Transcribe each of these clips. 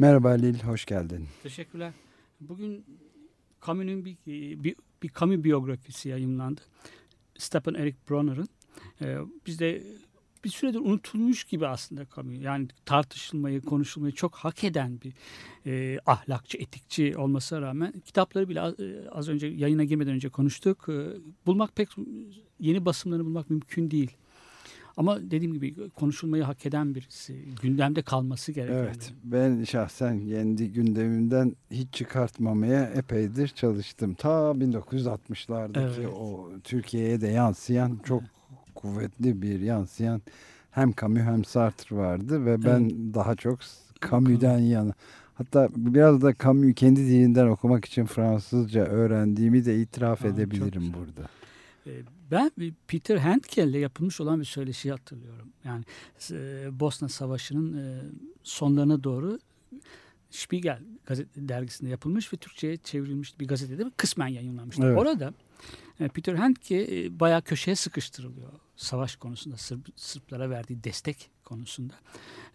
Merhaba Lil, hoş geldin. Teşekkürler. Bugün Camus'un bir, bir, bir Camus biyografisi yayınlandı. Stephen Eric Bronner'ın. Ee, bizde bir süredir unutulmuş gibi aslında Camus. Yani tartışılmayı, konuşulmayı çok hak eden bir e, ahlakçı, etikçi olmasına rağmen kitapları bile az, e, az önce yayına girmeden önce konuştuk. E, bulmak pek yeni basımlarını bulmak mümkün değil. Ama dediğim gibi konuşulmayı hak eden birisi. Gündemde kalması gereken. Evet, ben şahsen kendi gündemimden hiç çıkartmamaya epeydir çalıştım. Ta 1960'lardaki Evet. o Türkiye'ye de yansıyan çok kuvvetli bir yansıyan hem Camus hem Sartre vardı ve ben daha çok Camus'den yana. Hatta biraz da Camus'u kendi dilinden okumak için Fransızca öğrendiğimi de itiraf Aa, edebilirim burada. Ben Peter Handke ile yapılmış olan bir söyleşi hatırlıyorum. Yani e, Bosna Savaşı'nın e, sonlarına doğru Spiegel gazete dergisinde yapılmış ve Türkçe'ye çevrilmiş bir gazetede kısmen yayınlanmıştı. Evet. Orada e, Peter Handke bayağı köşeye sıkıştırılıyor savaş konusunda Sırp, Sırplara verdiği destek konusunda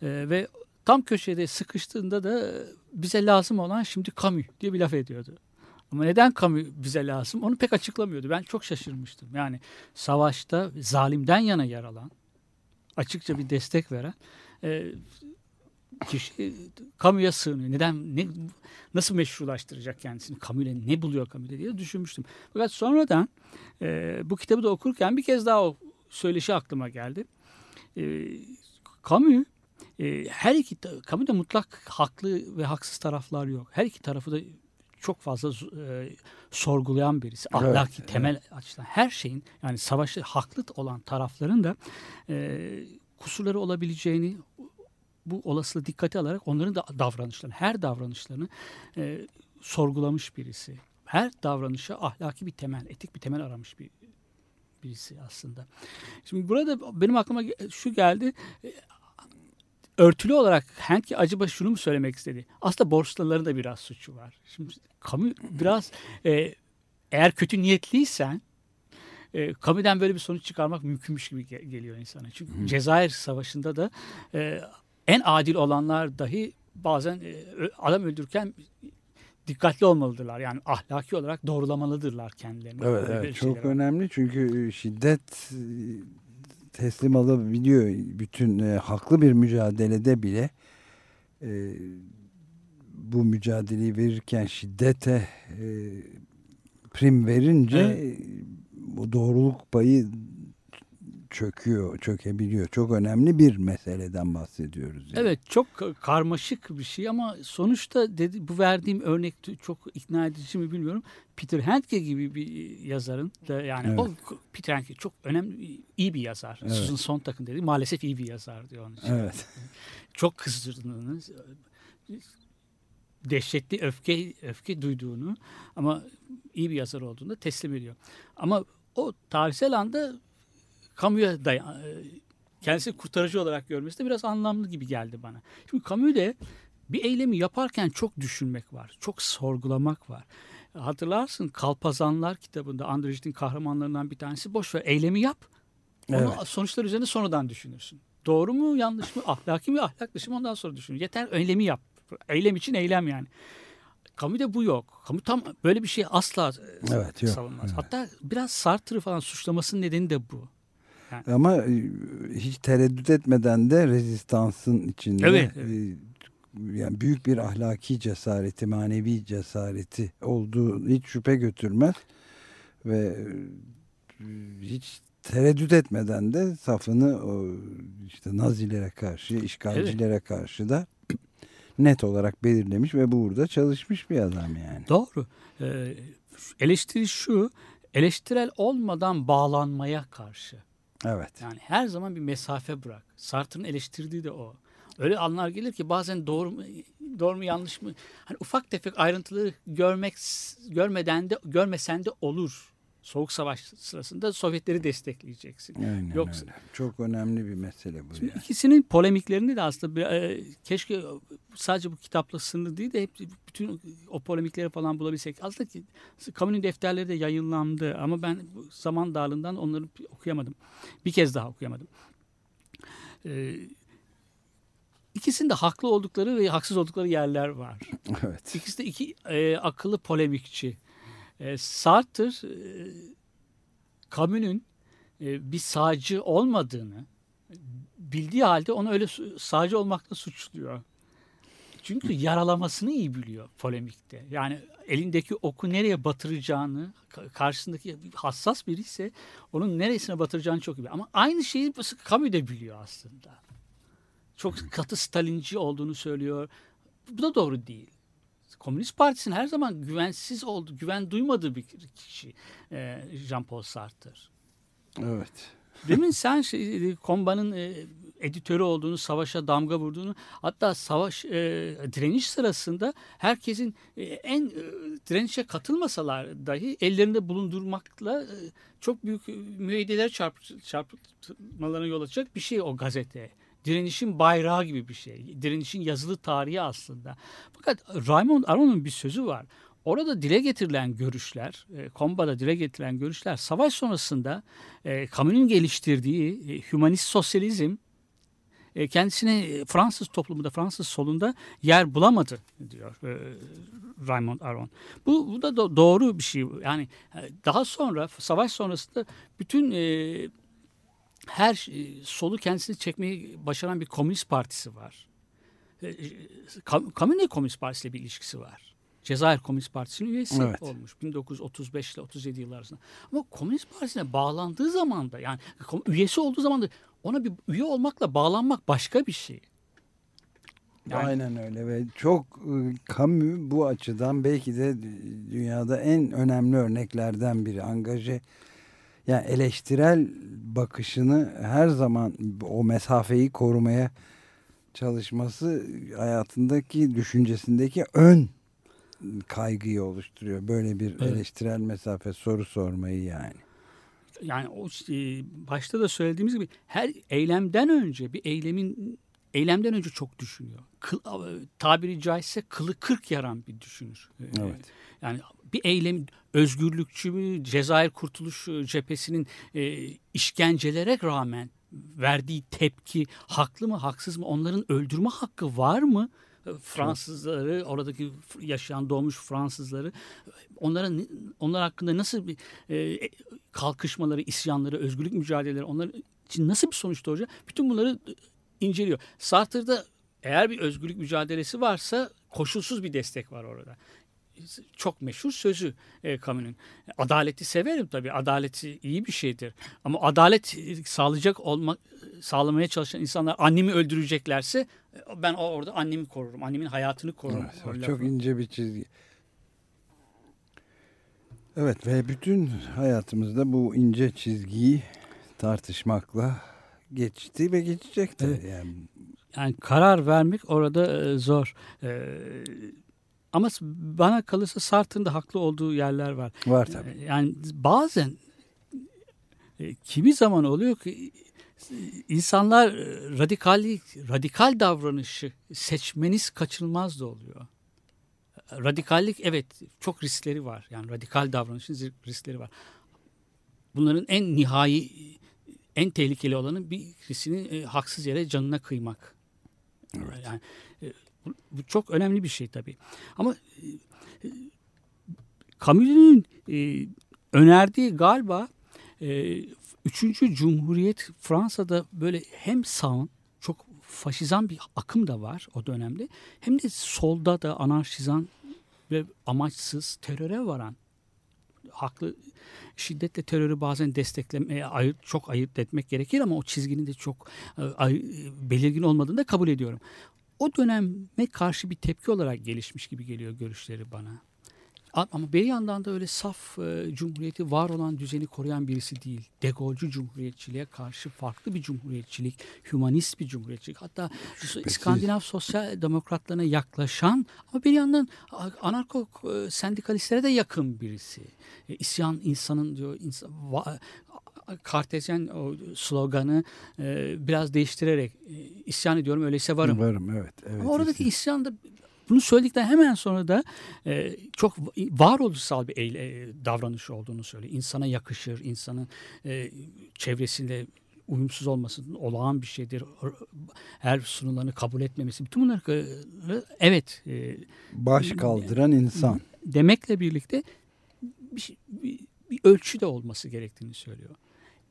E, ve tam köşede sıkıştığında da bize lazım olan şimdi Camus diye bir laf ediyordu. Ama neden Camus bize lazım onu pek açıklamıyordu. Ben çok şaşırmıştım. Yani savaşta zalimden yana yer alan, açıkça bir destek veren e, kişi Camus'a sığınıyor. Neden, ne, nasıl meşrulaştıracak kendisini? Camus'le ne buluyor Camus'le diye düşünmüştüm. Fakat sonradan e, bu kitabı da okurken bir kez daha o söyleşi aklıma geldi. E, Camus e, her iki Camus'da mutlak haklı ve haksız taraflar yok. Her iki tarafı da çok fazla e, sorgulayan birisi. Evet, Ahlaki evet. temel açıdan her şeyin yani savaşta haklı olan tarafların da e, kusurları olabileceğini bu olasılığı dikkate alarak onların da davranışlarını, her davranışlarını e, sorgulamış birisi. Her davranışa ahlaki bir temel, etik bir temel aramış bir birisi aslında. Şimdi burada benim aklıma şu geldi. Örtülü olarak Henke acaba şunu mu söylemek istedi? Aslında borçluların da biraz suçu var. Şimdi kamu biraz e, eğer kötü niyetliysen e, Camus'den böyle bir sonuç çıkarmak mümkünmüş gibi ge- geliyor insana. Çünkü Cezayir Savaşı'nda da e, en adil olanlar dahi bazen e, adam öldürürken dikkatli olmalıdırlar. Yani ahlaki olarak doğrulamalıdırlar kendilerini. Evet, evet çok şeyler önemli çünkü şiddet teslim alabiliyor. Bütün e, haklı bir mücadelede bile e, bu mücadeleyi verirken şiddete e, prim verince Evet. bu doğruluk payı çöküyor, çökebiliyor. Çok önemli bir meseleden bahsediyoruz. yani. Evet çok ka- karmaşık bir şey ama sonuçta dedi, bu verdiğim örnek çok ikna edici mi bilmiyorum. Peter Handke gibi bir yazarın da yani o Peter Handke çok önemli iyi bir yazar. Evet. Susan Sontag'ın dedi maalesef iyi bir yazar diyor onun için. Evet. Çok kızdırdığını dehşetli öfke öfke duyduğunu ama iyi bir yazar olduğunu da teslim ediyor. Ama o tarihsel anda kamuya dayan, e, kendisi kurtarıcı olarak görmesi de biraz anlamlı gibi geldi bana. Şimdi Camus'de bir eylemi yaparken çok düşünmek var, çok sorgulamak var. Hatırlarsın Kalpazanlar kitabında Andrejit'in kahramanlarından bir tanesi boş ver eylemi yap. Onu Evet. sonuçlar üzerine sonradan düşünürsün. Doğru mu yanlış mı ahlaki mi ahlak dışı mı ondan sonra düşün. Yeter eylemi yap. Eylem için eylem yani. Camus'da bu yok. Camus tam böyle bir şey asla e, Evet, yok. savunmaz. Evet. Hatta biraz Sartre'ı falan suçlamasının nedeni de bu. Ama e, hiç tereddüt etmeden de rezistansın içinde Evet, e, yani büyük bir ahlaki cesareti, manevi cesareti olduğu hiç şüphe götürmez ve e, hiç tereddüt etmeden de safını işte Nazilere karşı, işgalcilere karşı da net olarak belirlemiş ve burada çalışmış bir adam yani. Doğru. Ee, eleştiri şu, eleştirel olmadan bağlanmaya karşı. Evet. Yani her zaman bir mesafe bırak. Sartre'ın eleştirdiği de o. Öyle anlar gelir ki bazen doğru mu, doğru mu yanlış mı? Hani ufak tefek ayrıntıları görmek görmeden de görmesen de olur. Soğuk Savaş sırasında Sovyetleri destekleyeceksin. Aynen Yoksa- öyle. Çok önemli bir mesele bu. Şimdi yani. ikisinin polemiklerini de aslında e, keşke sadece bu kitapla sınırlı değil de hep bütün o polemikleri falan bulabilsek. Aslında ki, Camus'un defterleri de yayınlandı ama ben bu zaman darlığından onları okuyamadım. Bir kez daha okuyamadım. E, ikisinde haklı oldukları ve haksız oldukları yerler var. Evet. İkisi de iki e, akıllı polemikçi. E, Sartre e, Camus'un e, bir sağcı olmadığını bildiği halde onu öyle sağcı olmakla suçluyor. Çünkü yaralamasını iyi biliyor polemikte. Yani elindeki oku nereye batıracağını, ka- karşısındaki hassas biri ise onun neresine batıracağını çok iyi biliyor. Ama aynı şeyi Camus da biliyor aslında. Çok katı Stalinci olduğunu söylüyor. Bu da doğru değil. Komünist Partisi'nin her zaman güvensiz oldu, güven duymadığı bir kişi e, Jean-Paul Sartre. Evet. Demin sen şey, Komba'nın e, editörü olduğunu, savaşa damga vurduğunu, hatta savaş e, direniş sırasında herkesin e, en e, direnişe katılmasalar dahi ellerinde bulundurmakla e, çok büyük e, müeyyideler çarp, çarpmalarına yol açacak bir şey o gazete. Direnişin bayrağı gibi bir şey. Direnişin yazılı tarihi aslında. Fakat Raymond Aron'un bir sözü var. Orada dile getirilen görüşler, e, Komba'da dile getirilen görüşler savaş sonrasında e, Camus'un geliştirdiği e, hümanist sosyalizm e, kendisine Fransız toplumunda, Fransız solunda yer bulamadı diyor e, Raymond Aron. Bu, bu da do- doğru bir şey. Yani e, daha sonra savaş sonrasında bütün e, her e, solu kendisini çekmeyi başaran bir komünist partisi var. E, e, Kam- Camus'un Komünist Partisi ile bir ilişkisi var. Cezayir Komünist Partisi'nin üyesi Evet. olmuş 1935 ile 37 yıllar arasında. Ama Komünist Partisi'ne bağlandığı zaman da yani üyesi olduğu zaman da ona bir üye olmakla bağlanmak başka bir şey. Yani- Aynen öyle ve çok Camus bu açıdan belki de dünyada en önemli örneklerden biri. Angaje yani eleştirel bakışını her zaman o mesafeyi korumaya çalışması hayatındaki düşüncesindeki ön kaygıyı oluşturuyor. Böyle bir Evet. eleştirel mesafe soru sormayı yani. Yani o e, başta da söylediğimiz gibi her eylemden önce bir eylemin eylemden önce çok düşünüyor. Kıl, tabiri caizse kılı kırk yaran bir düşünür. E, Evet. Yani bir eylem özgürlükçü mü, Cezayir Kurtuluş Cephesi'nin e, işkencelere rağmen verdiği tepki haklı mı haksız mı onların öldürme hakkı var mı? E, Fransızları oradaki yaşayan doğmuş Fransızları onların onlar hakkında nasıl bir e, kalkışmaları, isyanları, özgürlük mücadeleleri onlar için nasıl bir sonuç doğacak? Bütün bunları inceliyor. Sartre'da eğer bir özgürlük mücadelesi varsa koşulsuz bir destek var orada çok meşhur sözü e, Camus'un. Adaleti severim tabii. Adaleti iyi bir şeydir. Ama adalet e, sağlayacak olmak sağlamaya çalışan insanlar annemi öldüreceklerse e, ben orada annemi korurum. Annemin hayatını korurum. Evet, lafı. çok ince bir çizgi. Evet ve bütün hayatımızda bu ince çizgiyi tartışmakla geçti ve geçecek de. Evet. Yani Yani karar vermek orada e, zor. E, ama bana kalırsa Sartre'ın da haklı olduğu yerler var. var tabii. E, Yani bazen e, kimi zaman oluyor ki e, insanlar e, radikallik, radikal davranışı seçmeniz kaçınılmaz da oluyor. Radikallik evet çok riskleri var. Yani radikal davranışın riskleri var. Bunların en nihai, en tehlikeli olanı birisinin e, haksız yere canına kıymak. Yani e, bu, çok önemli bir şey tabii. Ama e, e, Camus'un e, önerdiği galiba e, Üçüncü Cumhuriyet Fransa'da böyle hem sağın çok faşizan bir akım da var o dönemde hem de solda da anarşizan ve amaçsız teröre varan haklı şiddetle terörü bazen desteklemeye ayırt, çok ayırt etmek gerekir ama o çizginin de çok e, ay- belirgin olmadığını da kabul ediyorum. O döneme karşı bir tepki olarak gelişmiş gibi geliyor görüşleri bana. Ama bir yandan da öyle saf e, cumhuriyeti var olan düzeni koruyan birisi değil. Degolcu cumhuriyetçiliğe karşı farklı bir cumhuriyetçilik, hümanist bir cumhuriyetçilik. Hatta İskandinav sosyal demokratlarına yaklaşan ama bir yandan anarko e, sendikalistlere de yakın birisi. E, isyan insanın diyor insan, va- Kartezyen o sloganı e, biraz değiştirerek e, isyan ediyorum öyleyse varım. Varım evet. evet Ama oradaki işte. isyan da bunu söyledikten hemen sonra da e, çok varoluşsal bir eyle, e, davranış olduğunu söylüyor. İnsana yakışır, insanın e, çevresinde uyumsuz olması olağan bir şeydir. Her sunulanı kabul etmemesi. Bütün bunları e, evet e, Baş kaldıran insan. demekle birlikte bir, şey- bir, bir ölçü de olması gerektiğini söylüyor.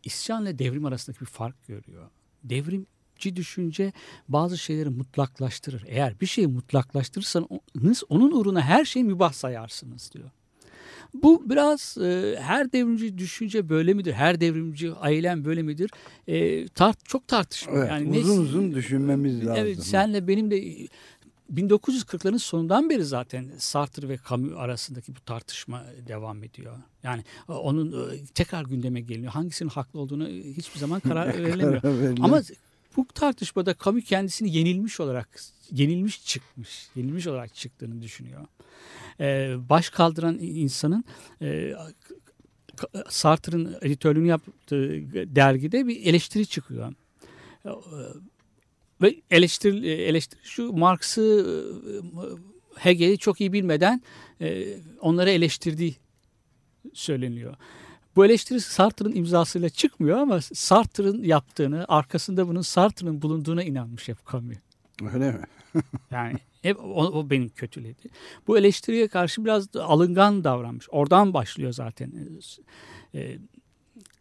İsyanla devrim arasındaki bir fark görüyor. Devrimci düşünce bazı şeyleri mutlaklaştırır. Eğer bir şeyi mutlaklaştırırsanız onun uğruna her şeyi mübah sayarsınız diyor. Bu biraz e, her devrimci düşünce böyle midir? Her devrimci eylem böyle midir? E, tart çok tartışmalı. Evet, yani ne- uzun uzun düşünmemiz lazım. Evet senle benim de 1940'ların sonundan beri zaten Sartre ve Camus arasındaki bu tartışma devam ediyor. Yani onun e, tekrar gündeme geliyor. Hangisinin haklı olduğunu hiçbir zaman karar verilemiyor. Ama bu tartışmada Camus kendisini yenilmiş olarak yenilmiş çıkmış, yenilmiş olarak çıktığını düşünüyor. Ee, baş kaldıran insanın e, Sartre'ın editörlüğünü yaptığı dergide bir eleştiri çıkıyor. Ve eleştiri, eleştiri şu Marx'ı Hegel'i çok iyi bilmeden e, onları eleştirdiği söyleniyor. Bu eleştiri Sartre'ın imzasıyla çıkmıyor ama Sartre'ın yaptığını, arkasında bunun Sartre'ın bulunduğuna inanmış hep Camus. Öyle mi? Yani hep o, o benim kötüledi. Bu eleştiriye karşı biraz alıngan davranmış. Oradan başlıyor zaten. E,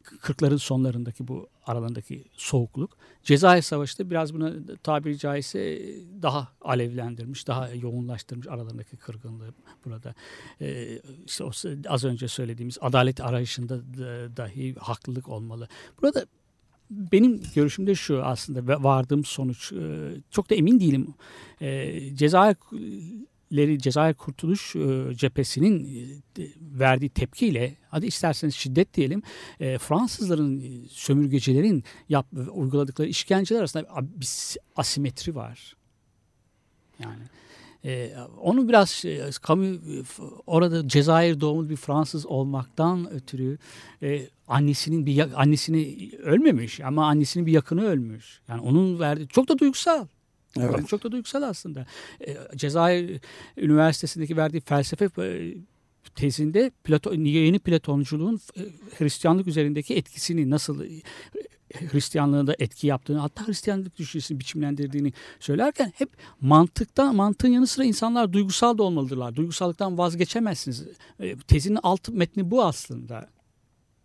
40'ların sonlarındaki bu aralarındaki soğukluk. Cezayir Savaşı da biraz buna tabiri caizse daha alevlendirmiş, daha yoğunlaştırmış aralarındaki kırgınlığı burada. Ee, işte az önce söylediğimiz adalet arayışında da- dahi haklılık olmalı. Burada benim görüşümde şu aslında vardığım sonuç e, çok da emin değilim. E, Cezayirleri Cezayir Kurtuluş e, Cephesi'nin e, verdiği tepkiyle hadi isterseniz şiddet diyelim e, Fransızların sömürgecilerin yap, uyguladıkları işkenceler arasında bir asimetri var. Yani e, onu biraz e, orada Cezayir doğumlu bir Fransız olmaktan ötürü e, annesinin bir annesini ölmemiş ama annesinin bir yakını ölmüş. Yani onun verdiği çok da duygusal. Evet. Camus Çok da duygusal aslında. E, Cezayir Üniversitesi'ndeki verdiği felsefe e, tezinde Platon, yeni Platonculuğun e, Hristiyanlık üzerindeki etkisini nasıl e, Hristiyanlığına da etki yaptığını hatta Hristiyanlık düşüncesini biçimlendirdiğini söylerken hep mantıktan mantığın yanı sıra insanlar duygusal da olmalıdırlar. Duygusallıktan vazgeçemezsiniz. Tezinin alt metni bu aslında.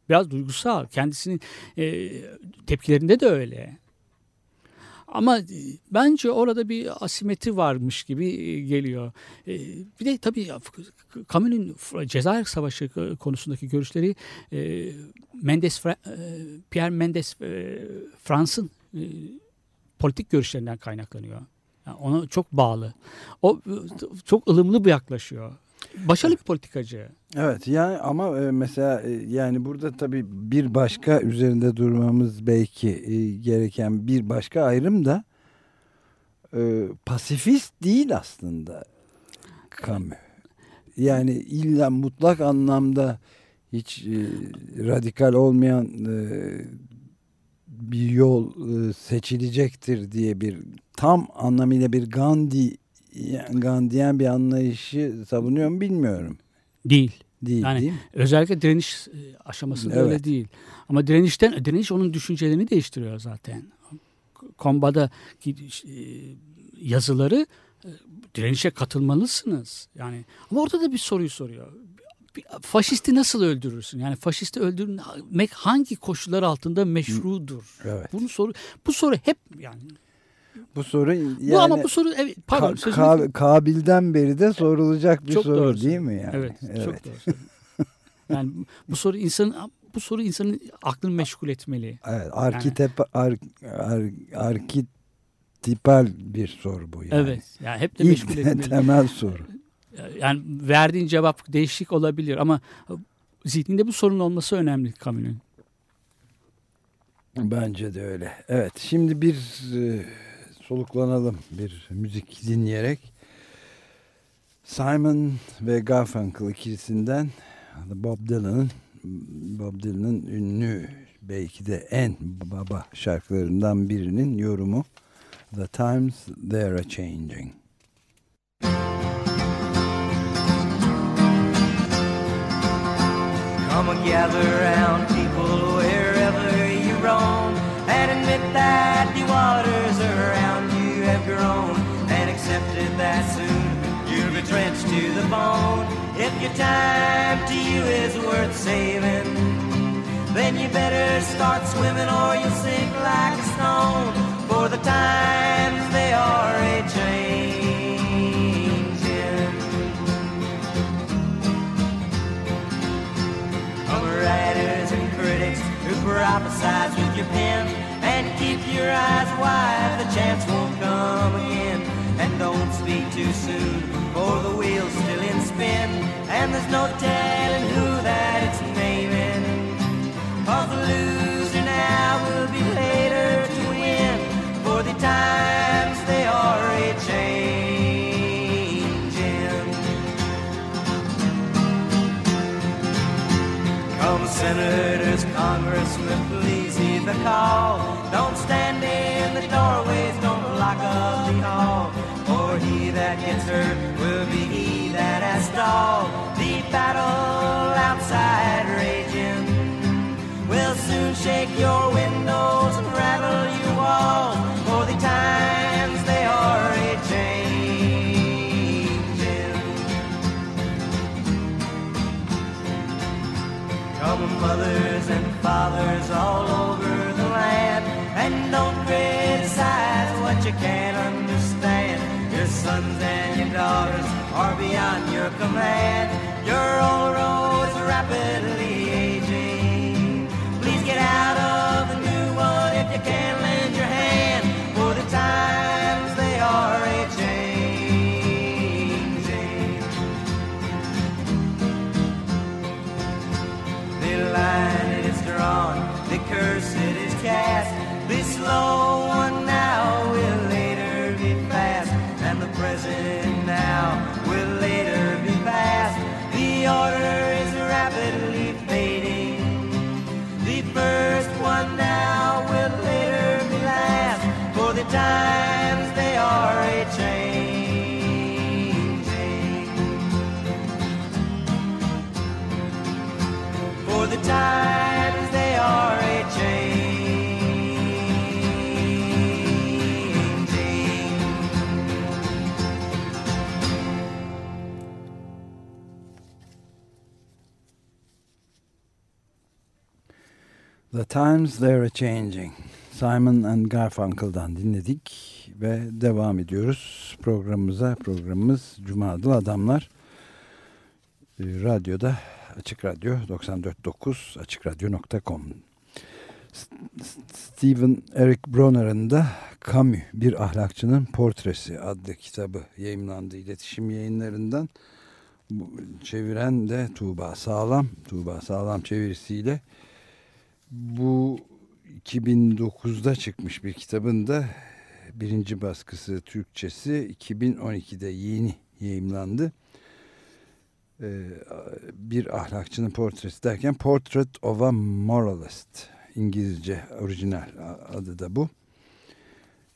Biraz duygusal. Kendisinin tepkilerinde de öyle. Ama e, bence orada bir asimetri varmış gibi e, geliyor. E, Bir de tabii Camus'un Cezayir Savaşı konusundaki görüşleri Mendes, Pierre Mendes Frans'ın politik görüşlerinden kaynaklanıyor. Yani ona çok bağlı. O çok ılımlı bir yaklaşıyor. Başarılı bir politikacı. Evet yani ama e, mesela e, yani burada tabii bir başka üzerinde durmamız belki e, gereken bir başka ayrım da pasifist değil aslında Camus. Yani illa mutlak anlamda hiç radikal olmayan bir yol seçilecektir diye bir tam anlamıyla bir Gandhi Gandhiyen bir anlayışı savunuyor mu bilmiyorum. Değil. Değil Yani değil mi? Özellikle direniş e, aşamasında Evet. öyle değil. Ama direnişten direniş onun düşüncelerini değiştiriyor zaten. Komba'daki e, yazıları e, direnişe katılmalısınız. Yani ama orada da bir soruyu soruyor. Faşisti nasıl öldürürsün? Yani faşisti öldürmek hangi koşullar altında meşrudur? Evet. Bunu soru bu soru hep yani Bu soru yani bu ama bu soru evet pardon Ka- Ka- Kabil'den beri de sorulacak bir Çok soru doğru değil mi yani? Evet, çok doğru. Yani bu soru insanın bu soru insanın aklını meşgul etmeli. Evet, arkitep ar, ar, arkitipal bir soru bu yani. Evet. Yani hep de İlk meşgul etmeli. temel soru. Yani verdiğin cevap değişik olabilir ama zihninde bu sorun olması önemli Camus'un. Bence de öyle. Evet şimdi bir e, soluklanalım bir müzik dinleyerek. Simon ve Garfunkel ikilisinden Bob Dylan'ın Bob Dylan'ın ünlü belki de en baba şarkılarından birinin yorumu The Times They're a Changing. Come and gather round accepted that soon you'll be drenched to the bone. If your time to you is worth saving, then you better start swimming or you'll sink like a stone. For the times they are a changing. Come writers and critics who prophesize with your pen and keep your eyes wide. The chance won't come again. Don't speak too soon, for the wheel's still in spin. And there's no telling who that it's naming. Cause the loser now will be later to win. For the times they are a changing. Come senators, congressmen, please heed the call. Don't stand in the doorways, don't lock up the hall. That gets hurt will be he that has stalled. The battle outside raging will soon shake your windows and rattle your walls. For the times they are a changing. Come mothers and fathers all over the land and don't criticize what you can't understand. Sons and your daughters are beyond your command. Your old road's rapidly aging. Please get out of the new one if you can lend your hand. For the times they are a changing. The line it is drawn, the curse it is cast. The slow The Times They're a Changing. Simon and Garfunkel'dan dinledik ve devam ediyoruz programımıza. Programımız Cuma Adlı Adamlar. Ee, Radyoda Açık Radyo 94.9 AçıkRadyo.com Stephen Eric Bronner'ın da Camus Bir Ahlakçının Portresi adlı kitabı yayınlandı iletişim yayınlarından. Çeviren de Tuğba Sağlam. Tuğba Sağlam çevirisiyle bu 2009'da çıkmış bir kitabın da birinci baskısı Türkçesi 2012'de yeni yayımlandı. Ee, bir ahlakçının portresi derken Portrait of a Moralist İngilizce orijinal adı da bu.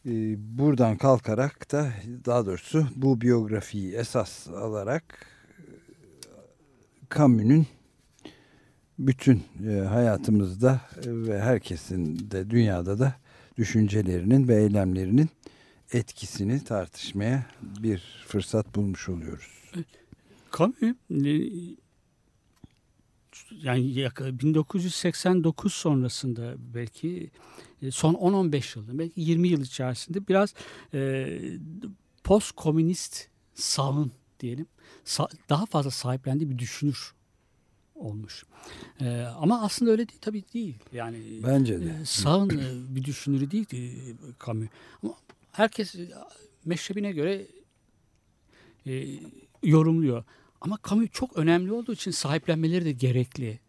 Ee, buradan kalkarak da daha doğrusu bu biyografiyi esas alarak Camus'un bütün e, hayatımızda e, ve herkesin de dünyada da düşüncelerinin ve eylemlerinin etkisini tartışmaya bir fırsat bulmuş oluyoruz. Camus e, yani yak- 1989 sonrasında belki son 10-15 yılda belki 20 yıl içerisinde biraz e, post komünist sağın diyelim daha fazla sahiplendiği bir düşünür olmuş. E, ama aslında öyle değil tabii değil. Yani Bence de. e, sağın e, bir düşünürü değil e, Camus. Ama herkes e, meşrebine göre e, yorumluyor. Ama kamu çok önemli olduğu için sahiplenmeleri de gerekli.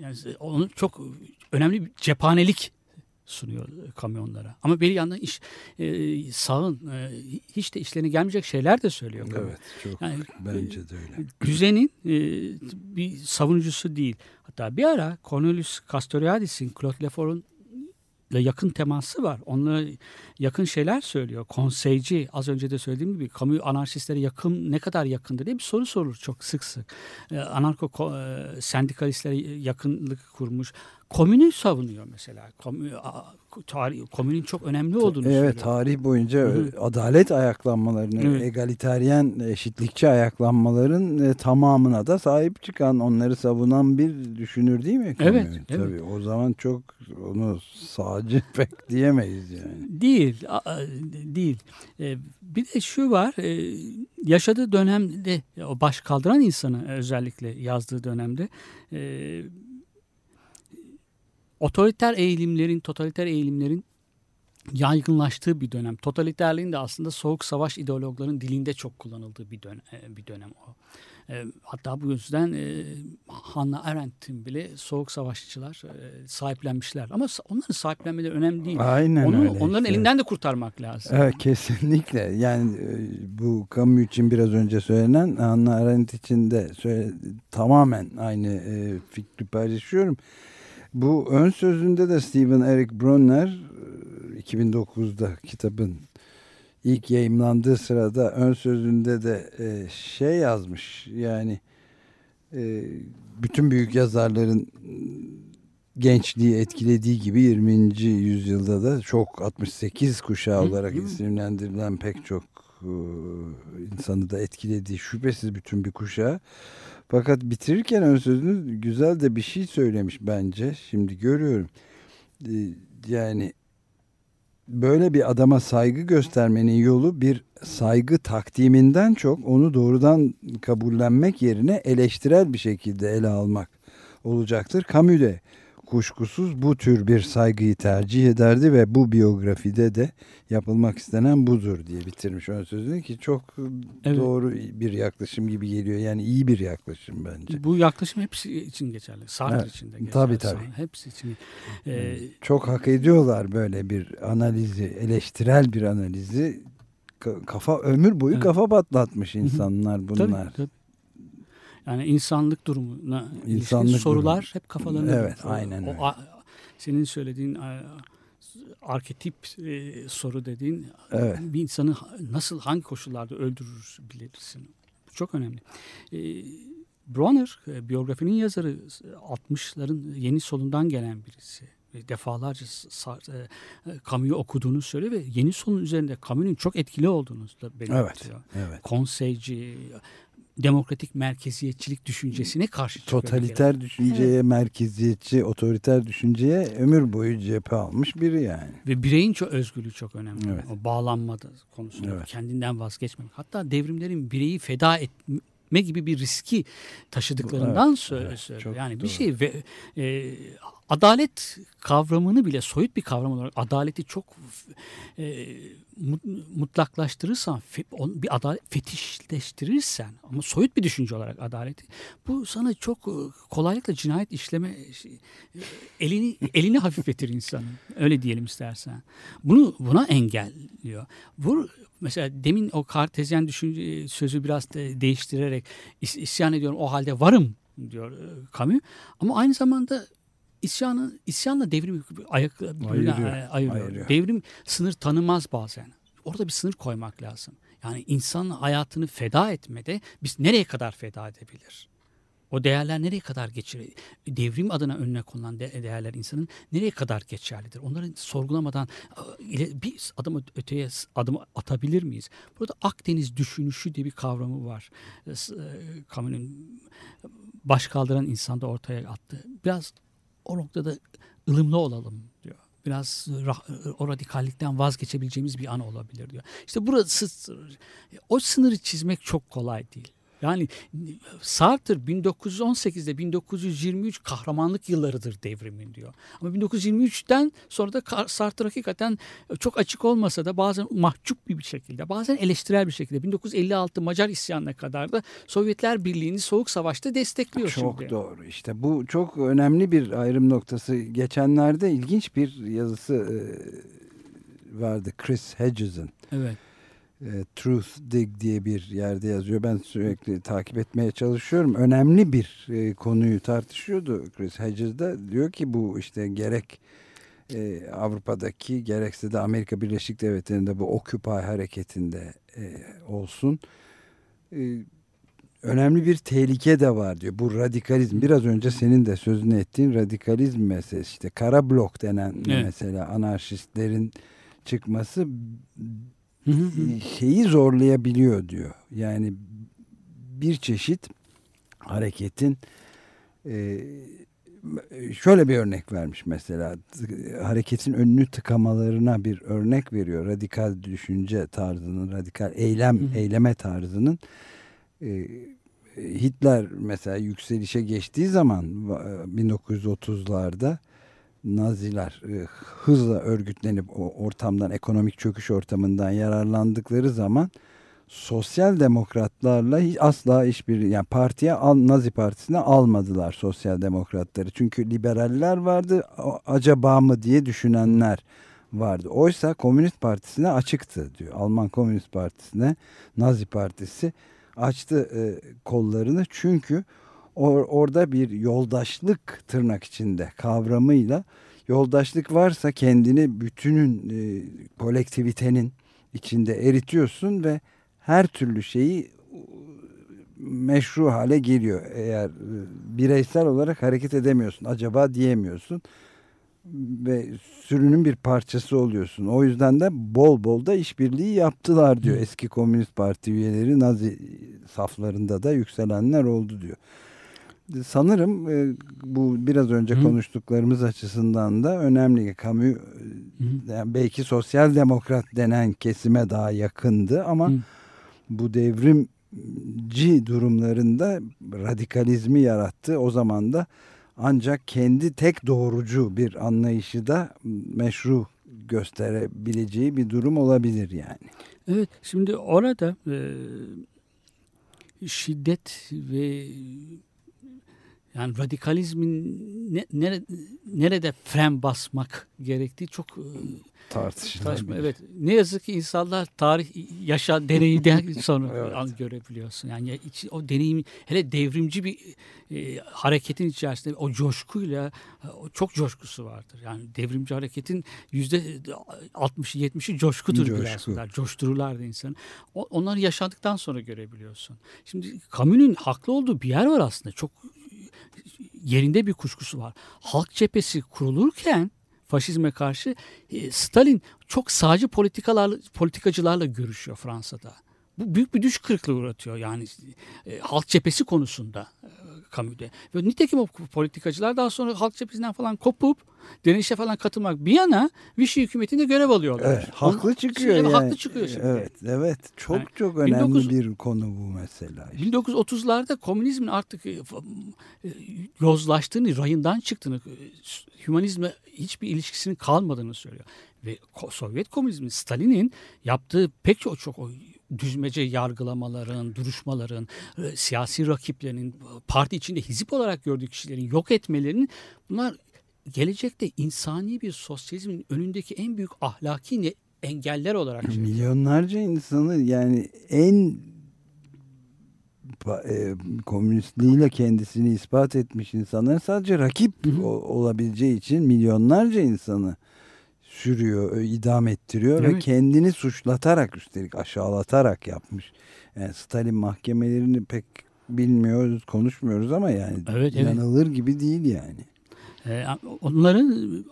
Yani onu çok önemli bir cephanelik sunuyor kamyonlara. Ama bir yandan iş e, sağın e, hiç de işlerine gelmeyecek şeyler de söylüyor. Evet çok Yani, bence de öyle. düzenin e, bir savunucusu değil. Hatta bir ara Cornelius Castoriadis'in Claude Lefort'un ile yakın teması var. Onunla yakın şeyler söylüyor. Konseyci az önce de söylediğim gibi kamu anarşistlere yakın ne kadar yakındır diye bir soru sorulur çok sık sık. Anarko ko- e, sendikalistlere yakınlık kurmuş. Komünü savunuyor mesela. Komü, a- tarih, komünün çok önemli olduğunu Evet söylüyor. tarih boyunca Hı adalet ayaklanmalarını, Evet. egaliteryen, eşitlikçi ayaklanmaların e, tamamına da sahip çıkan, onları savunan bir düşünür değil mi? Evet, Camus? evet. Tabii o zaman çok onu sağcı pek diyemeyiz yani. Değil, değil. E, bir de şu var, e, yaşadığı dönemde, o baş kaldıran insanı özellikle yazdığı dönemde, e, otoriter eğilimlerin, totaliter eğilimlerin yaygınlaştığı bir dönem. Totaliterliğin de aslında soğuk savaş ideologların dilinde çok kullanıldığı bir dönem, bir dönem o. E, hatta bu yüzden e, Hannah Arendt'in bile soğuk savaşçılar e, sahiplenmişler. ama onların sahiplenmeleri önemli değil. Aynen Onu öyle. onların işte. elinden de kurtarmak lazım. Evet kesinlikle. Yani e, bu Camus için biraz önce söylenen Hannah Arendt için de söyle, tamamen aynı e, fikri paylaşıyorum. Bu ön sözünde de Stephen Eric Bronner e, 2009'da kitabın ilk yayımlandığı sırada ön sözünde de e, şey yazmış. Yani e, bütün büyük yazarların gençliği etkilediği gibi 20. yüzyılda da çok 68 kuşağı olarak isimlendirilen pek çok e, insanı da etkilediği şüphesiz bütün bir kuşağı. Fakat bitirirken ön sözünü güzel de bir şey söylemiş bence. Şimdi görüyorum. E, Yani böyle bir adama saygı göstermenin yolu bir saygı takdiminden çok onu doğrudan kabullenmek yerine eleştirel bir şekilde ele almak olacaktır. Camus de kuşkusuz bu tür bir saygıyı tercih ederdi ve bu biyografide de yapılmak istenen budur diye bitirmiş ön sözünü ki çok Evet. doğru bir yaklaşım gibi geliyor. Yani iyi bir yaklaşım bence. Bu yaklaşım hepsi için geçerli. Sartre Evet, için de geçerli. tabii, tabii. Sartre- Hepsi için. Ee, Çok hak ediyorlar böyle bir analizi, eleştirel bir analizi. Ka- Kafa ömür boyu Evet. kafa patlatmış insanlar bunlar. Tabii, tabii. Yani insanlık durumuna İnsanlık sorular durumu. hep kafalarında. Evet, O- aynen o öyle. a- senin söylediğin a- arketip e, soru dediğin Evet. bir insanı nasıl hangi koşullarda öldürür bilirsin. Bu çok önemli. E, Bronner e, biyografinin yazarı 60'ların yeni solundan gelen birisi. Defalarca e, e, Camus'u okuduğunu söylüyor ve yeni solun üzerinde Camus'un çok etkili olduğunu da belirtiyor. Evet. Evet. Konseyci, demokratik merkeziyetçilik düşüncesine karşı çıkıyor. bir. Totaliter düşünceye, merkeziyetçi, otoriter düşünceye ömür boyu cephe almış biri yani. Ve bireyin çok özgürlüğü çok önemli. Evet. O bağlanma da konusunda Evet. kendinden vazgeçmemek. Hatta devrimlerin bireyi feda etme gibi bir riski taşıdıklarından Evet, sö- evet, söylüyor. yani bir doğru. şey ve e, adalet kavramını bile soyut bir kavram olarak adaleti çok e, mut- mutlaklaştırırsan bir adalet fetişleştirirsen ama soyut bir düşünce olarak adaleti bu sana çok e, kolaylıkla cinayet işleme şey, e, elini elini hafifletir insanın. Öyle diyelim istersen. Bunu buna engelliyor. Bu mesela demin o kartezyen düşünce sözü biraz de değiştirerek is- isyan ediyorum o halde varım diyor e, Camus. Ama aynı zamanda isyanı isyanla devrimi ayak Ayırıyor, ayırıyor. ayırıyor. Devrim sınır tanımaz bazen. Orada bir sınır koymak lazım. Yani insan hayatını feda etmede biz nereye kadar feda edebilir? O değerler nereye kadar geçer? Devrim adına önüne konulan de- değerler insanın nereye kadar geçerlidir? Onları sorgulamadan bir adım öteye s- adım atabilir miyiz? Burada Akdeniz düşünüşü diye bir kavramı var. S- e, Camus'un baş kaldıran insan da ortaya attı. Biraz o noktada ılımlı olalım diyor. Biraz o radikallikten vazgeçebileceğimiz bir an olabilir diyor. İşte burası o sınırı çizmek çok kolay değil. Yani Sartre 1918'de 1923 kahramanlık yıllarıdır devrimin diyor. Ama 1923'ten sonra da Sartre hakikaten çok açık olmasa da bazen mahcup bir şekilde bazen eleştirel bir şekilde 1956 Macar isyanına kadar da Sovyetler Birliği'ni Soğuk Savaş'ta destekliyor Çok şimdi. doğru işte bu çok önemli bir ayrım noktası. Geçenlerde ilginç bir yazısı e, vardı Chris Hedges'in. Evet. E, Truth Dig diye bir yerde yazıyor. Ben sürekli takip etmeye çalışıyorum. Önemli bir e, konuyu tartışıyordu Chris Hedges de. Diyor ki bu işte gerek e, Avrupa'daki gerekse de Amerika Birleşik Devletleri'nde bu Occupy hareketinde e, olsun. E, önemli bir tehlike de var diyor. Bu radikalizm. Biraz önce senin de sözünü ettiğin radikalizm meselesi. işte kara blok denen Evet. mesela anarşistlerin çıkması. Şeyi zorlayabiliyor diyor. Yani bir çeşit hareketin e, şöyle bir örnek vermiş mesela hareketin önünü tıkamalarına bir örnek veriyor. Radikal düşünce tarzının, radikal eylem Hı hı. eyleme tarzının e, Hitler mesela yükselişe geçtiği zaman e, 1930'larda Naziler e, hızla örgütlenip o ortamdan ekonomik çöküş ortamından yararlandıkları zaman sosyal demokratlarla hiç, asla hiçbir yani partiye Nazi partisine almadılar sosyal demokratları. Çünkü liberaller vardı acaba mı diye düşünenler vardı. Oysa Komünist Partisi'ne açıktı diyor. Alman Komünist Partisi'ne Nazi Partisi açtı e, kollarını çünkü or- orada bir yoldaşlık tırnak içinde kavramıyla yoldaşlık varsa kendini bütünün e, kolektivitenin içinde eritiyorsun ve her türlü şeyi meşru hale geliyor. Eğer e, bireysel olarak hareket edemiyorsun, acaba diyemiyorsun ve sürünün bir parçası oluyorsun. O yüzden de bol bol da işbirliği yaptılar diyor. Eski Komünist Parti üyeleri Nazi saflarında da yükselenler oldu diyor. Sanırım e, bu biraz önce Hı. konuştuklarımız açısından da önemli. Camus e, yani belki sosyal demokrat denen kesime daha yakındı ama Hı. bu devrimci durumlarında radikalizmi yarattı. O zaman da ancak kendi tek doğrucu bir anlayışı da meşru gösterebileceği bir durum olabilir yani. Evet şimdi orada e, şiddet ve yani radikalizmin ne, nere, nerede fren basmak gerektiği çok e, tartışma. Evet. Ne yazık ki insanlar tarih yaşa deneyden sonra Evet. görebiliyorsun. Yani o deneyim hele devrimci bir e, hareketin içerisinde o coşkuyla o çok coşkusu vardır. Yani devrimci hareketin yüzde 60'ı 70'i coşkudur Coşku. biraz. Coştururlardı insanı. O, onları yaşadıktan sonra görebiliyorsun. Şimdi Camus'un haklı olduğu bir yer var aslında. Çok yerinde bir kuşkusu var. Halk cephesi kurulurken faşizme karşı e, Stalin çok sağcı politikalar politikacılarla görüşüyor Fransa'da. Bu büyük bir düş kırıklığı uğratıyor yani e, halk cephesi konusunda Camus'de. Ve nitekim o politikacılar daha sonra halk cephesinden falan kopup direnişe falan katılmak bir yana Vichy hükümetinde görev alıyorlar. Evet, haklı Onun- çıkıyor Evet, yani. Haklı çıkıyor şimdi. Evet, evet. Çok Yani çok önemli 1900 bir konu bu mesela. işte. 1930'larda komünizmin artık e, e, yozlaştığını, rayından çıktığını, e, hümanizme hiçbir ilişkisinin kalmadığını söylüyor. Ve Sovyet komünizmin, Stalin'in yaptığı pek çok, çok düzmece yargılamaların, duruşmaların, e, siyasi rakiplerinin, parti içinde hizip olarak gördüğü kişilerin yok etmelerinin bunlar gelecekte insani bir sosyalizmin önündeki en büyük ahlaki ne- engeller olarak şey. Milyonlarca insanı yani en e, komünistliğiyle kendisini ispat etmiş insanlar sadece rakip Hı hı. o- olabileceği için milyonlarca insanı sürüyor, ö- idam ettiriyor ve Evet. kendini suçlatarak üstelik aşağılatarak yapmış. Yani Stalin mahkemelerini pek bilmiyoruz, konuşmuyoruz ama yani Evet, evet. inanılır gibi değil yani. Ee, onların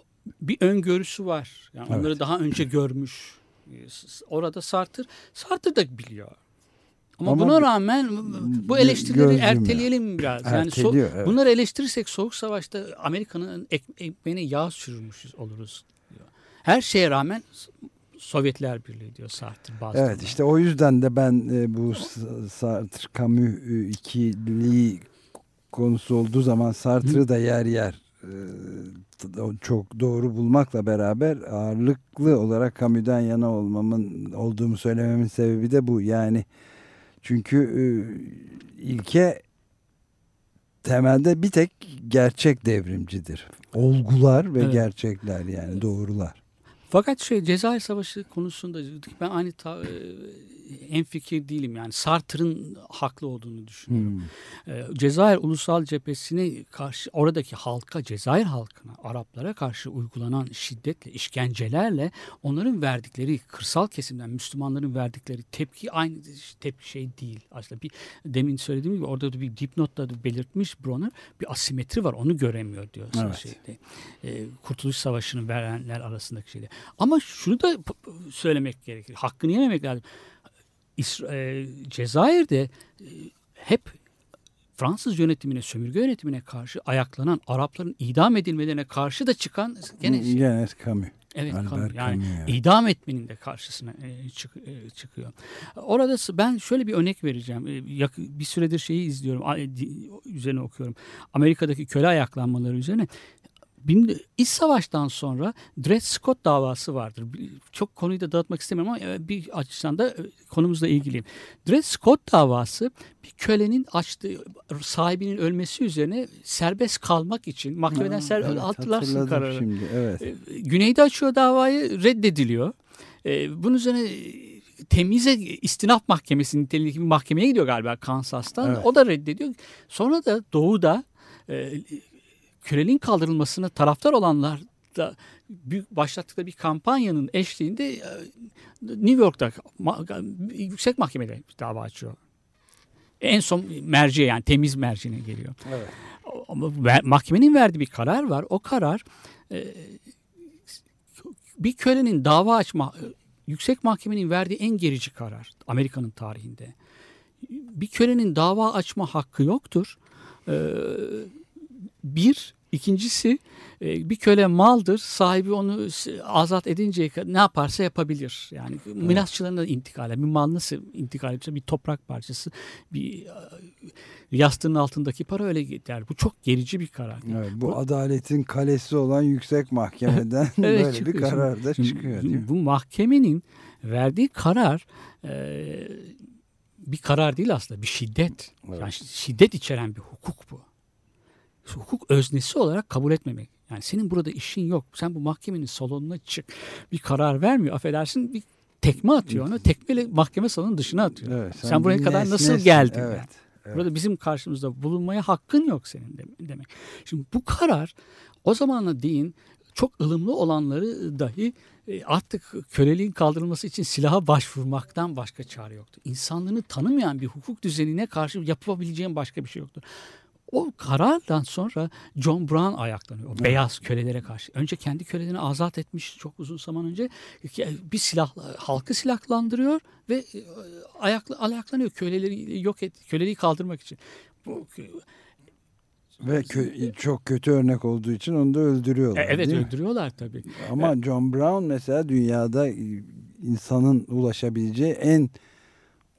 bir öngörüsü var. Yani Evet. onları daha önce görmüş. S- Orada Sartre, Sartre da biliyor. Ama, Ama buna rağmen bu eleştirileri gözlüm ya. erteleyelim biraz. Yani so- evet. bunları eleştirirsek Soğuk Savaş'ta Amerika'nın ek- ekmeğine yağ sürülmüşüz oluruz. Her şeye rağmen Sovyetler Birliği diyor Sartre bazıları. Evet işte o yüzden de ben e, bu Sartre Camus e, ikili konusu olduğu zaman Sartre'ı da yer yer e, çok doğru bulmakla beraber ağırlıklı olarak Camus'dan yana olmamın olduğumu söylememin sebebi de bu. Yani çünkü e, ilke temelde bir tek gerçek devrimcidir. Olgular ve Evet. gerçekler yani doğrular. Fakat şey Cezayir Savaşı konusunda ben aynı ta, en fikir değilim yani Sartre'ın haklı olduğunu düşünüyorum. Hmm. E, Cezayir Ulusal Cephesi'ne karşı oradaki halka, Cezayir halkına, Araplara karşı uygulanan şiddetle, işkencelerle onların verdikleri kırsal kesimden Müslümanların verdikleri tepki aynı tepki şey değil. Aslında bir demin söylediğim gibi orada da bir dipnotta da belirtmiş Bronner bir asimetri var onu göremiyor diyor Evet. şeyde. E, Kurtuluş Savaşı'nı verenler arasındaki şeyde. Ama şunu da söylemek gerekir. Hakkını yememek lazım. İsra- e, Cezayir'de e, hep Fransız yönetimine, sömürge yönetimine karşı ayaklanan Arapların idam edilmelerine karşı da çıkan gene şey, Gene Camus. evet Albert yani yani. idam etmenin de karşısına e, çık- e, çıkıyor. Orada ben şöyle bir örnek vereceğim. E, bir süredir şeyi izliyorum, üzerine okuyorum. Amerika'daki köle ayaklanmaları üzerine. İç savaştan sonra Dred Scott davası vardır. Çok konuyu da dağıtmak istemiyorum ama e, bir açıdan da e, konumuzla ilgiliyim. Dred Scott davası bir kölenin açtığı sahibinin ölmesi üzerine serbest kalmak için mahkemeden serbest evet, hatırladım kararı. Şimdi, evet. E, Güneyde açıyor davayı reddediliyor. Bunun üzerine temize istinaf mahkemesi niteliğindeki bir mahkemeye gidiyor galiba Kansas'tan. Evet. O da reddediyor. Sonra da doğuda e, köleliğin kaldırılmasına taraftar olanlar da büyük başlattıkları bir kampanyanın eşliğinde e, New York'ta yüksek mahkemede dava açıyor. En son merciye yani temiz merciğine geliyor. Evet. Ama mahkemenin verdiği bir karar var. O karar e, bir kölenin dava açma e, yüksek mahkemenin verdiği en gerici karar Amerika'nın tarihinde. Bir kölenin dava açma hakkı yoktur. Bir, ikincisi e, bir köle maldır. Sahibi onu azat edinceye kadar ne yaparsa yapabilir. Yani mirasçılarına da intikal eder. Bir mal nasıl intikal ediyorsa bir toprak parçası, bir e, yastığın altındaki para öyle gider. Bu çok gerici bir karar. Evet, bu adaletin kalesi olan yüksek mahkemeden Evet, böyle bir çıkıyor. karar da çıkıyor. bu- değil mi? Bu mahkemenin verdiği karar e, bir karar değil aslında bir şiddet. Evet. Yani şiddet içeren bir hukuk bu. Hukuk öznesi olarak kabul etmemek. Yani senin burada işin yok. Sen bu mahkemenin salonuna çık. Bir karar vermiyor. Affedersin bir tekme atıyor onu. Tekmeyle mahkeme salonunun dışına atıyor. Evet, sen, buraya bir kadar nasıl geldin? Evet. yani? evet. Burada bizim karşımızda bulunmaya hakkın yok senin de- demek. Şimdi bu karar o zamana değin çok ılımlı olanları dahi e, artık köleliğin kaldırılması için silaha başvurmaktan başka çare yoktu. İnsanlığını tanımayan bir hukuk düzenine karşı yapabileceğin başka bir şey yoktu. O karardan sonra John Brown ayaklanıyor. O beyaz kölelere karşı. Önce kendi kölelerini azat etmiş çok uzun zaman önce. Bir silah halkı silahlandırıyor ve e, ayakla, ayaklanıyor köleleri yok et, köleliği kaldırmak için. Bu, Ve kö- çok kötü örnek olduğu için onu da öldürüyorlar. E, evet öldürüyorlar tabii. Ama John Brown mesela dünyada insanın ulaşabileceği en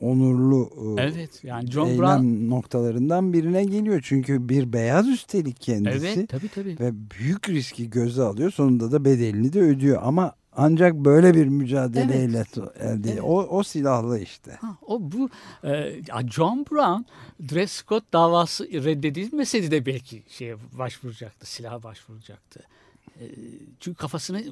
onurlu e, Evet yani John eylem Brown noktalarından birine geliyor. Çünkü bir beyaz üstelik kendisi evet tabii tabii. ve büyük riski göze alıyor. Sonunda da bedelini de ödüyor. Ama ancak böyle bir mücadeleyle elde Evet. o, o silahlı işte. Ha, o bu e, John Brown Dred Scott davası reddedilmeseydi de belki şeye başvuracaktı, silaha başvuracaktı. E, çünkü kafasını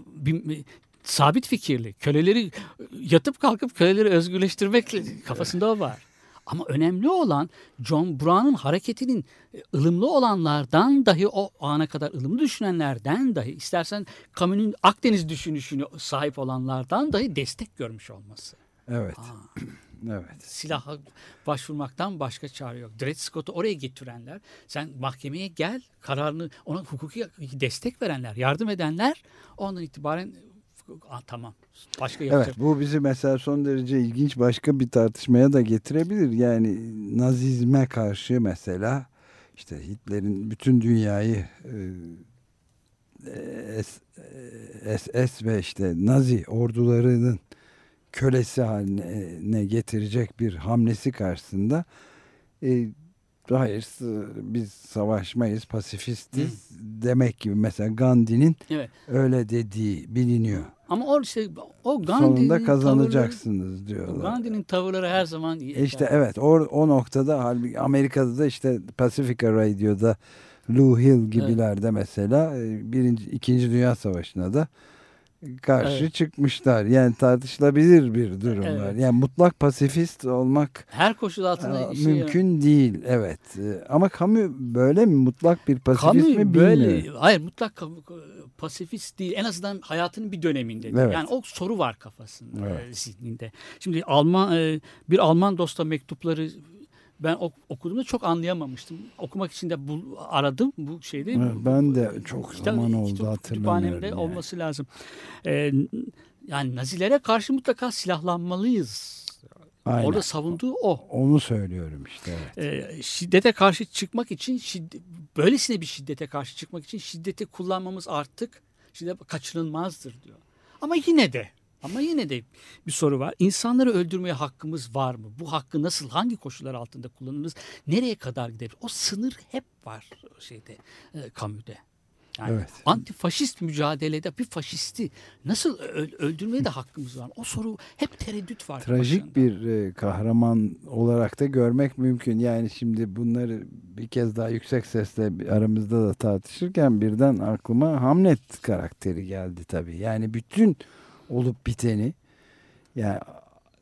sabit fikirli, köleleri yatıp kalkıp köleleri özgürleştirmek kafasında o var. Ama önemli olan John Brown'un hareketinin e, ılımlı olanlardan dahi o ana kadar ılımlı düşünenlerden dahi istersen Camus'un Akdeniz düşünüşünü sahip olanlardan dahi destek görmüş olması Evet. evet. silaha başvurmaktan başka çare yok. Dred Scott'u oraya getirenler, sen mahkemeye gel, kararını ona hukuki destek verenler, yardım edenler ondan itibaren Aa, tamam başka yapacak. Evet bu bizi mesela son derece ilginç başka bir tartışmaya da getirebilir. Yani nazizme karşı mesela işte Hitler'in bütün dünyayı e, e, SS ve işte Nazi ordularının kölesi haline getirecek bir hamlesi karşısında e, hayır biz savaşmayız pasifistiz demek gibi mesela Gandhi'nin Evet. öyle dediği biliniyor. Ama o işte o Gandhi'nin Sonunda tavırları- kazanacaksınız o diyorlar. Gandhi'nin tavırları her zaman İşte evet o, o noktada halbuki Amerika'da da işte Pacifica Radio'da Lou Hill gibilerde mesela e, birinci, ikinci Dünya Savaşı'na da karşı Evet. çıkmışlar. Yani tartışılabilir bir durum Evet. Yani mutlak pasifist olmak her koşul altında e, mümkün değil. Evet. E, Ama Camus böyle mi? Mutlak bir pasifist Camus mi böyle bilmiyorum. hayır mutlak pasifist değil en azından hayatının bir döneminde. Evet. Yani o soru var kafasında Evet. e, zihninde. Şimdi Alman e, bir Alman dosta mektupları ben ok- okuduğumda çok anlayamamıştım. Okumak için de bul, aradım bu şeyde. Evet, ben de çok Kitap- zaman oldu kitap hatırlamıyorum. yani. olması lazım. E, yani Nazilere karşı mutlaka silahlanmalıyız. Aynen. Orada savunduğu o. Onu söylüyorum işte. Evet. e, şiddete karşı çıkmak için şiddet, böylesine bir şiddete karşı çıkmak için şiddeti kullanmamız artık şiddet kaçınılmazdır diyor. Ama yine de ama yine de bir soru var. İnsanları öldürmeye hakkımız var mı? Bu hakkı nasıl, hangi koşullar altında kullanırız? Nereye kadar gidebilir? O sınır hep var şeyde, e, Camus'de. Yani Evet. antifaşist mücadelede bir faşisti nasıl öldürmeye de hakkımız var? O soru hep tereddüt var. Trajik başında. bir e, kahraman olarak da görmek mümkün. Yani şimdi bunları bir kez daha yüksek sesle aramızda da tartışırken birden aklıma Hamlet karakteri geldi tabii. Yani bütün olup biteni yani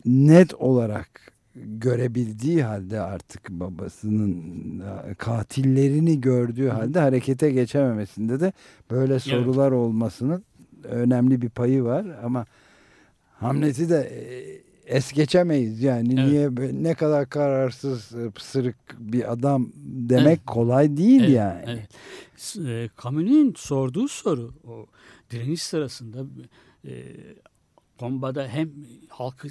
net olarak görebildiği halde artık babasının e, katillerini gördüğü halde harekete geçememesinde de böyle sorular olmasının önemli bir payı var ama Hamlet'i de e, es geçemeyiz yani Evet. niye ne kadar kararsız e, pısırık bir adam demek Evet. kolay değil Evet, yani. Evet. E, Camus'un sorduğu soru o direniş sırasında e, Gomba'da hem halkı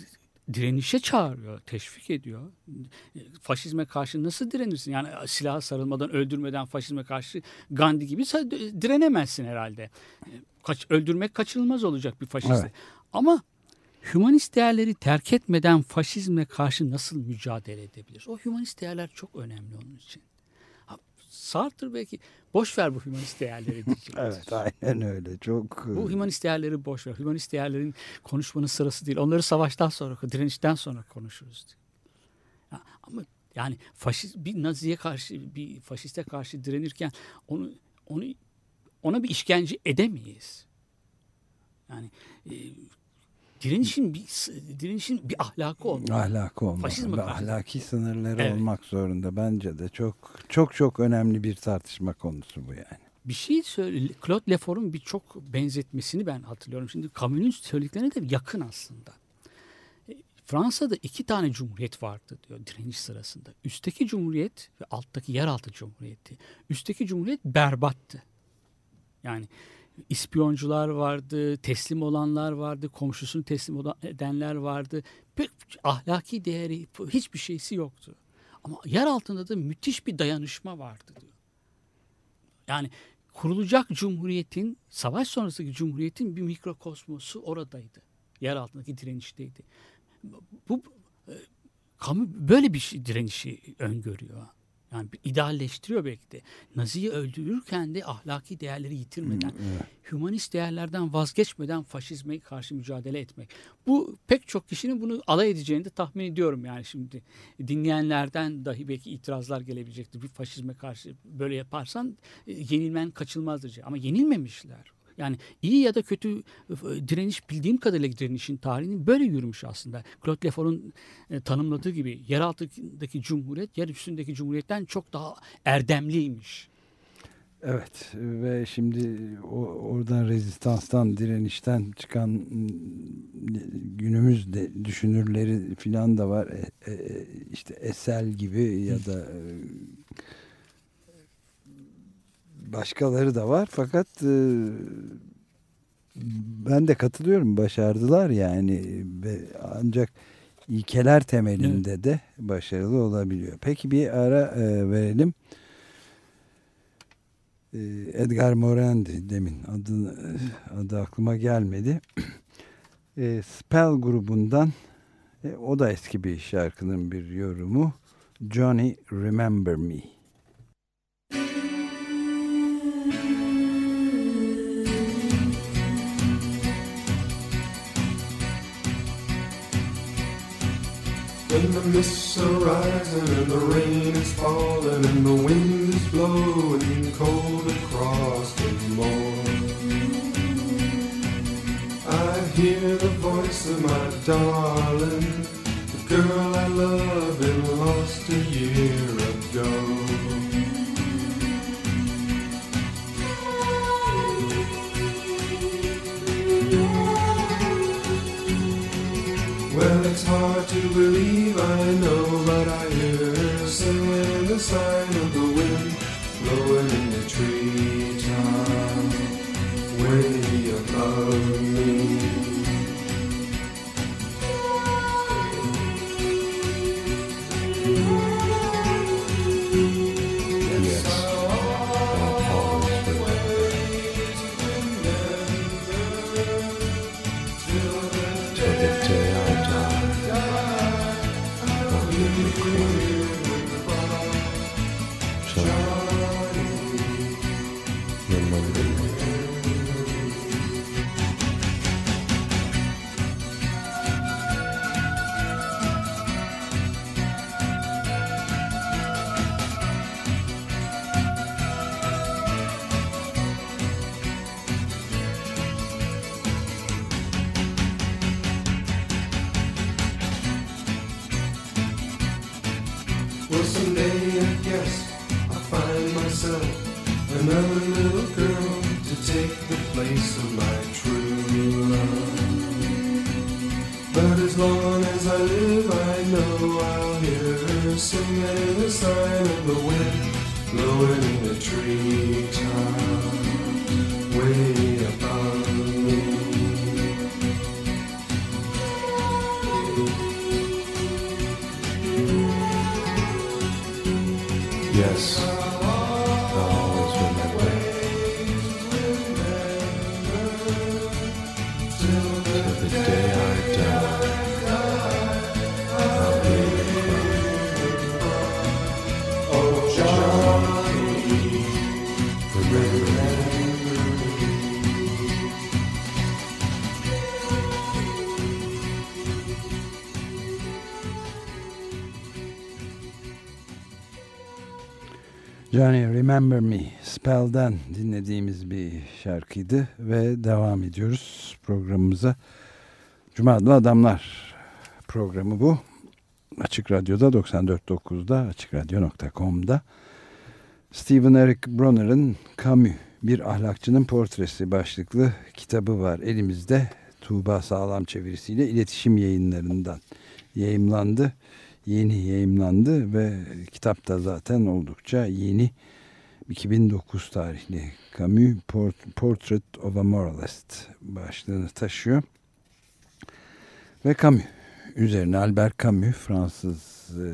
direnişe çağırıyor, teşvik ediyor. E, Faşizme karşı nasıl direnirsin? Yani silaha sarılmadan, öldürmeden faşizme karşı Gandhi gibi direnemezsin herhalde. E, Kaç, öldürmek kaçınılmaz olacak bir faşisti. Evet. Ama hümanist değerleri terk etmeden faşizme karşı nasıl mücadele edebilir? O hümanist değerler çok önemli onun için. Sartre belki boş ver bu hümanist değerleri diyecek. Evet aynen öyle çok e, Bu hümanist değerleri boş ver. Hümanist değerlerin konuşmanın sırası değil. Onları savaştan sonra, direnişten sonra konuşuruz. Ya, ama yani faşist bir Nazi'ye karşı, bir faşiste karşı direnirken onu onu ona bir işkence edemeyiz. Yani e, direnişin bir direnişin bir ahlakı olmalı. ahlakı olmalı. Karşı. ahlaki sınırları Evet. olmak zorunda bence de çok çok çok önemli bir tartışma konusu bu yani. Bir şey söyle. Claude Lefort'un birçok benzetmesini ben hatırlıyorum. Şimdi Camus'un söylediklerine de yakın aslında. E, Fransa'da iki tane cumhuriyet vardı diyor direniş sırasında. Üstteki cumhuriyet ve alttaki yeraltı cumhuriyeti. Üstteki cumhuriyet berbattı. Yani ispiyoncular vardı, teslim olanlar vardı, komşusunu teslim edenler vardı. Bir ahlaki değeri hiçbir şeysi yoktu. Ama yer altında da müthiş bir dayanışma vardı diyor. Yani kurulacak cumhuriyetin, savaş sonrasındaki cumhuriyetin bir mikrokosmosu oradaydı. Yer altındaki direnişteydi. Bu e, kamu böyle bir şey, direnişi öngörüyor. Yani idealleştiriyor belki de. Nazi'yi öldürürken de ahlaki değerleri yitirmeden, hümanist değerlerden vazgeçmeden faşizme karşı mücadele etmek. Bu pek çok kişinin bunu alay edeceğini de tahmin ediyorum yani şimdi. Dinleyenlerden dahi belki itirazlar gelebilecektir. Bir faşizme karşı böyle yaparsan e, yenilmen kaçılmazdır. Ama yenilmemişler. Yani iyi ya da kötü e, direniş bildiğim kadarıyla direnişin tarihinin böyle yürümüş aslında. Claude Lefort'un e, tanımladığı gibi yer altındaki cumhuriyet yer üstündeki cumhuriyetten çok daha erdemliymiş. Evet ve şimdi o, oradan rezistanstan, direnişten çıkan günümüz de düşünürleri filan da var. E, e, işte Esel gibi ya da başkaları da var. Fakat e, ben de katılıyorum. Başardılar yani ancak ilkeler temelinde de başarılı olabiliyor. Peki bir ara e, verelim. E, Edgar Morendi demin adı, adı aklıma gelmedi. E, Spell grubundan e, o da eski bir şarkının bir yorumu. Johnny Remember Me. When the mists are rising and the rain is falling and the wind is blowing cold across the moor. I hear the voice of my darling, the girl I love and lost a year ago. It's hard to believe, I know, but I hear her singing the sign of the wind blowing in the tree treetop, way above Remember Me Spell'den dinlediğimiz bir şarkıydı ve devam ediyoruz programımıza. Cuma Adlı Adamlar programı bu. Açık Radyo'da 94.9'da açıkradyo.com'da Stephen Eric Bronner'ın Camus Bir Ahlakçının Portresi başlıklı kitabı var elimizde. Tuğba Sağlam çevirisiyle iletişim yayınlarından yayımlandı. Yeni yayımlandı ve kitap da zaten oldukça yeni. 2009 tarihli Camus Port- Portrait of a Moralist başlığını taşıyor. Ve Camus üzerine Albert Camus Fransız e,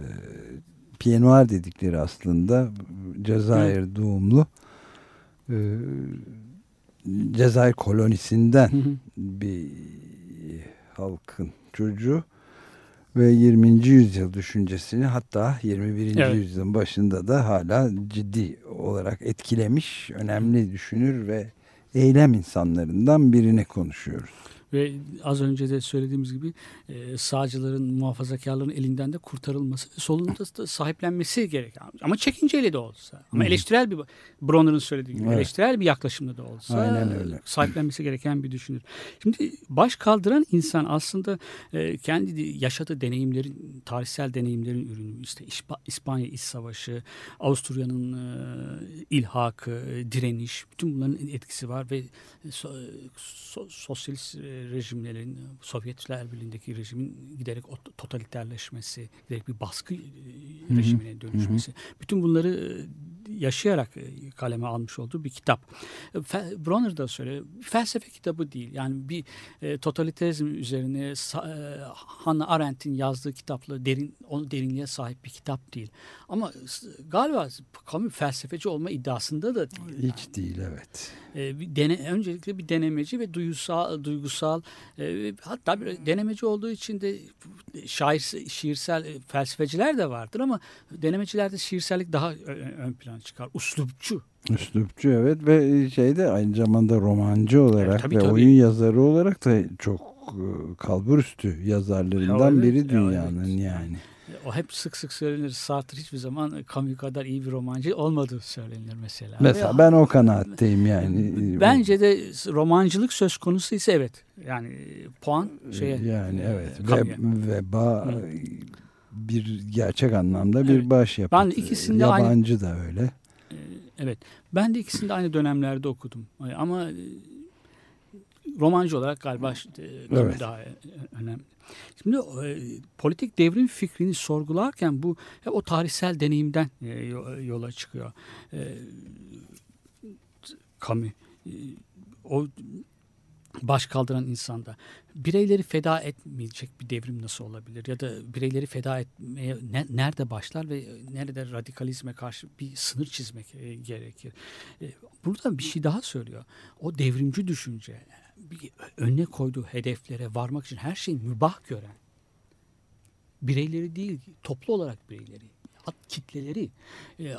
Pied Noir dedikleri aslında Cezayir doğumlu e, Cezayir kolonisinden Hı hı. bir halkın çocuğu ve 20. yüzyıl düşüncesini hatta 21. Evet. yüzyılın başında da hala ciddi olarak etkilemiş önemli düşünür ve eylem insanlarından birini konuşuyoruz. Ve az önce de söylediğimiz gibi e, sağcıların, muhafazakarların elinden de kurtarılması, solunda da sahiplenmesi gereken. Ama çekinceyle de olsa. Ama Hı. eleştirel bir, Bronner'ın söylediği gibi, Evet. eleştirel bir yaklaşımda da olsa Aynen öyle. sahiplenmesi gereken bir düşünür. Şimdi baş kaldıran insan aslında e, kendi yaşadığı deneyimlerin, tarihsel deneyimlerin ürünü. İşte İspa- İspanya İç Savaşı, Avusturya'nın e, ilhakı, e, direniş, bütün bunların etkisi var ve so- so- sosyalist e, rejimlerin, Sovyetler Birliği'ndeki rejimin giderek ot- totaliterleşmesi, giderek bir baskı e, hı. rejimine dönüşmesi. Bütün bunları yaşayarak e, kaleme almış olduğu bir kitap. E, Bronner da söylüyor. Felsefe kitabı değil. Yani bir e, totalitarizm üzerine e, Hannah Arendt'in yazdığı kitapla derin onu derinliğe sahip bir kitap değil. Ama galiba Camus felsefeci olma iddiasında da değil. Hiç değil evet. E, bir dene, öncelikle bir denemeci ve duygusal, duygusal e, hatta bir denemeci olduğu için de şair, şiirsel e, felsefeciler de vardır ama denemecilerde şiirsellik daha ö- ön plana çıkar. Uslupçu. Üslupçu evet ve şeyde aynı zamanda romancı olarak Evet, tabii, ve tabii. oyun yazarı olarak da çok e, kalburüstü yazarlarından Ya, evet, biri ya, dünyanın evet. yani. O hep sık sık söylenir. Sartre hiçbir zaman Camus kadar iyi bir romancı olmadığı söylenir mesela. Mesela Ve- ben o kanaatteyim yani. Bence de romancılık söz konusu ise evet. Yani puan şeye. yani e, evet Camus'a. ve, veba Hı. bir gerçek anlamda bir Evet. başyapıt. Ben ikisini de aynı- Yabancı da öyle. Evet. Ben de ikisini de aynı dönemlerde okudum. Ama e, romancı olarak galiba e, Evet. daha e, önemli. Şimdi e, politik devrim fikrini sorgularken bu hep o tarihsel deneyimden e, yo- yola çıkıyor. E, Camus e, o baş kaldıran insanda bireyleri feda etmeyecek bir devrim nasıl olabilir ya da bireyleri feda etmeye ne- nerede başlar ve nerede radikalizme karşı bir sınır çizmek e, gerekir. E, burada bir şey daha söylüyor. O devrimci düşünce bir önüne koyduğu hedeflere varmak için her şeyi mübah gören bireyleri değil toplu olarak bireyleri hat- kitleleri e, e,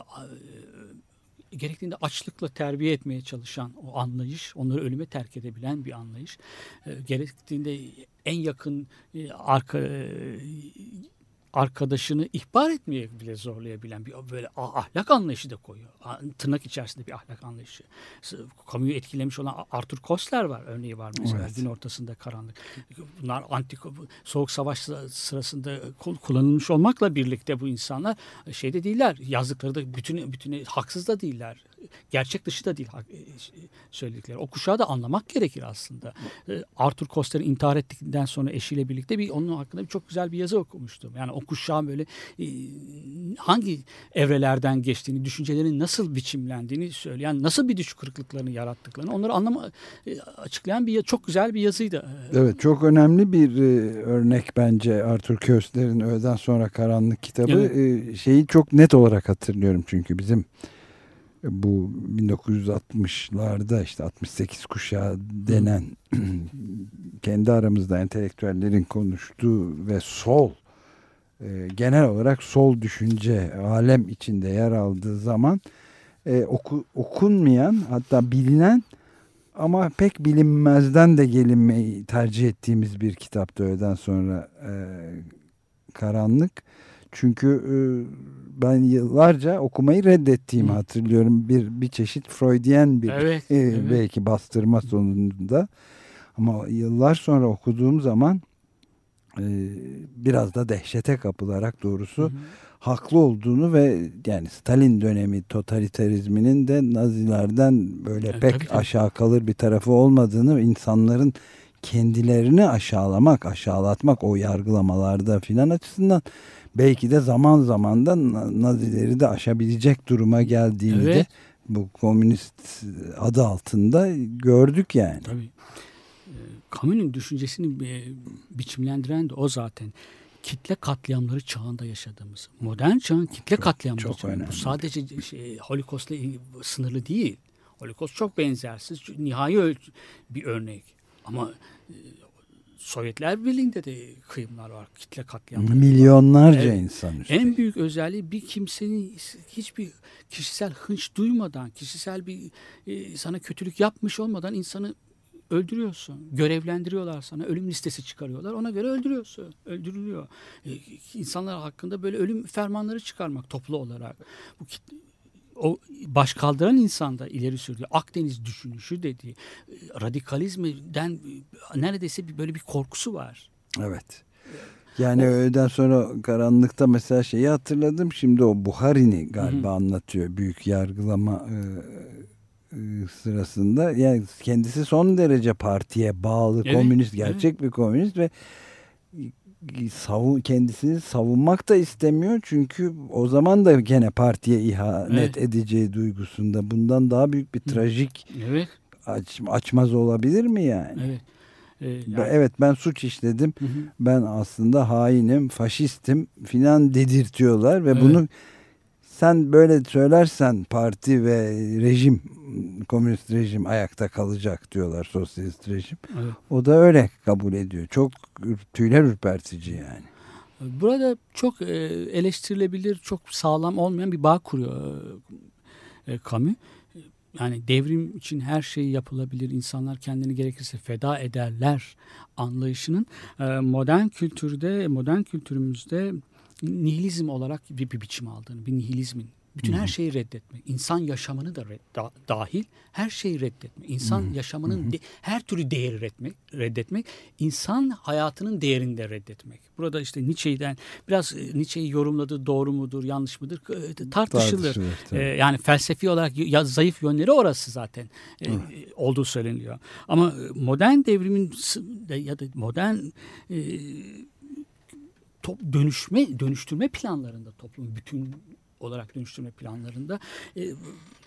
gerektiğinde açlıkla terbiye etmeye çalışan o anlayış, onları ölüme terk edebilen bir anlayış. E, gerektiğinde en yakın e, arka e, arkadaşını ihbar etmeye bile zorlayabilen bir böyle a- ahlak anlayışı da koyuyor. Tırnak içerisinde bir ahlak anlayışı. Kamuyu etkilemiş olan Arthur Koestler var örneği var mesela Evet. gün ortasında karanlık. Bunlar antik soğuk savaş sırasında kul- kullanılmış olmakla birlikte bu insanlar şeyde değiller. Yazdıkları da bütün bütün haksız da değiller. Gerçek dışı da değil e, söyledikleri. O kuşağı da anlamak gerekir aslında. E, Arthur Koestler'in intihar ettikten sonra eşiyle birlikte bir onun hakkında bir çok güzel bir yazı okumuştum. Yani o kuşağın böyle e, hangi evrelerden geçtiğini, düşüncelerin nasıl biçimlendiğini söyleyen, nasıl bir düş kırıklıklarını yarattıklarını onları anlama açıklayan bir çok güzel bir yazıydı. Evet çok önemli bir örnek bence Arthur Köstler'in Öğleden Sonra Karanlık kitabı. Evet. Şeyi çok net olarak hatırlıyorum çünkü bizim bu 1960'larda işte 68 kuşağı denen kendi aramızda entelektüellerin konuştuğu ve sol e, genel olarak sol düşünce alem içinde yer aldığı zaman e, oku, okunmayan hatta bilinen ama pek bilinmezden de gelinmeyi tercih ettiğimiz bir kitaptı öğleden sonra e, Karanlık. Çünkü e, ben yıllarca okumayı reddettiğimi hatırlıyorum. Bir bir çeşit Freudian bir Evet, e, evet. belki bastırma sonunda. Ama yıllar sonra okuduğum zaman e, biraz da dehşete kapılarak doğrusu Hı hı. haklı olduğunu ve yani Stalin dönemi totalitarizminin de Nazilerden böyle Evet, pek tabii, tabii. aşağı kalır bir tarafı olmadığını insanların kendilerini aşağılamak, aşağılatmak o yargılamalarda filan açısından belki de zaman zaman da Na- Nazileri de aşabilecek duruma geldiğini de Evet. bu komünist adı altında gördük yani. Tabii. E, Camus'un düşüncesini e, biçimlendiren de o zaten. Kitle katliamları çağında yaşadığımız. Modern çağın kitle katliamları çok çağı. önemli. Bu sadece şey, Holocaust'la sınırlı değil. Holocaust çok benzersiz, nihai bir örnek. Ama e, Sovyetler Birliği'nde de kıyımlar var, kitle katliamları. var. Milyonlarca Evet. insan üstelik. En büyük özelliği bir kimsenin hiçbir kişisel hınç duymadan, kişisel bir e, sana kötülük yapmış olmadan insanı öldürüyorsun. Görevlendiriyorlar sana. Ölüm listesi çıkarıyorlar. Ona göre öldürüyorsun. Öldürülüyor. E, insanlar hakkında böyle ölüm fermanları çıkarmak toplu olarak. Bu kit- o baş kaldıran insanda ileri sürdüğü Akdeniz düşünüşü dediği radikalizmden neredeyse böyle bir korkusu var. Evet. Yani öğleden sonra karanlıkta mesela şeyi hatırladım. Şimdi o Buhari'ni galiba anlatıyor büyük yargılama e, e, sırasında. Yani kendisi son derece partiye bağlı Evet, komünist, gerçek bir komünist ve savun kendisini savunmak da istemiyor çünkü o zaman da gene partiye ihanet Evet. edeceği duygusunda bundan daha büyük bir trajik Evet, aç, açmaz olabilir mi yani? evet. Ee, Ben- yani- Evet ben suç işledim. Hı hı. Ben aslında hainim, faşistim filan dedirtiyorlar ve Evet. bunu sen böyle söylersen parti ve rejim, komünist rejim ayakta kalacak diyorlar sosyalist rejim. Evet. O da öyle kabul ediyor. Çok tüyler ürpertici yani. Burada çok e, eleştirilebilir, çok sağlam olmayan bir bağ kuruyor e, e, Camus. Yani devrim için her şey yapılabilir, insanlar kendini gerekirse feda ederler anlayışının e, modern kültürde, modern kültürümüzde nihilizm olarak bir, bir biçim aldığını, bir nihilizmin. Bütün her şeyi reddetmek, insan yaşamını da red- da- dahil her şeyi reddetmek, insan yaşamının de- her türlü değeri reddetmek, reddetmek, insan hayatının değerini de reddetmek. Burada işte Nietzsche'den biraz e, Nietzsche'yi yorumladığı doğru mudur, yanlış mıdır e, tartışılır. Tartışılır, tabii. E, yani felsefi olarak ya zayıf yönleri orası zaten e, olduğu söyleniyor. Ama e, modern devrimin ya da modern e, top, dönüşme dönüştürme planlarında toplumu bütün olarak dönüştürme planlarında e,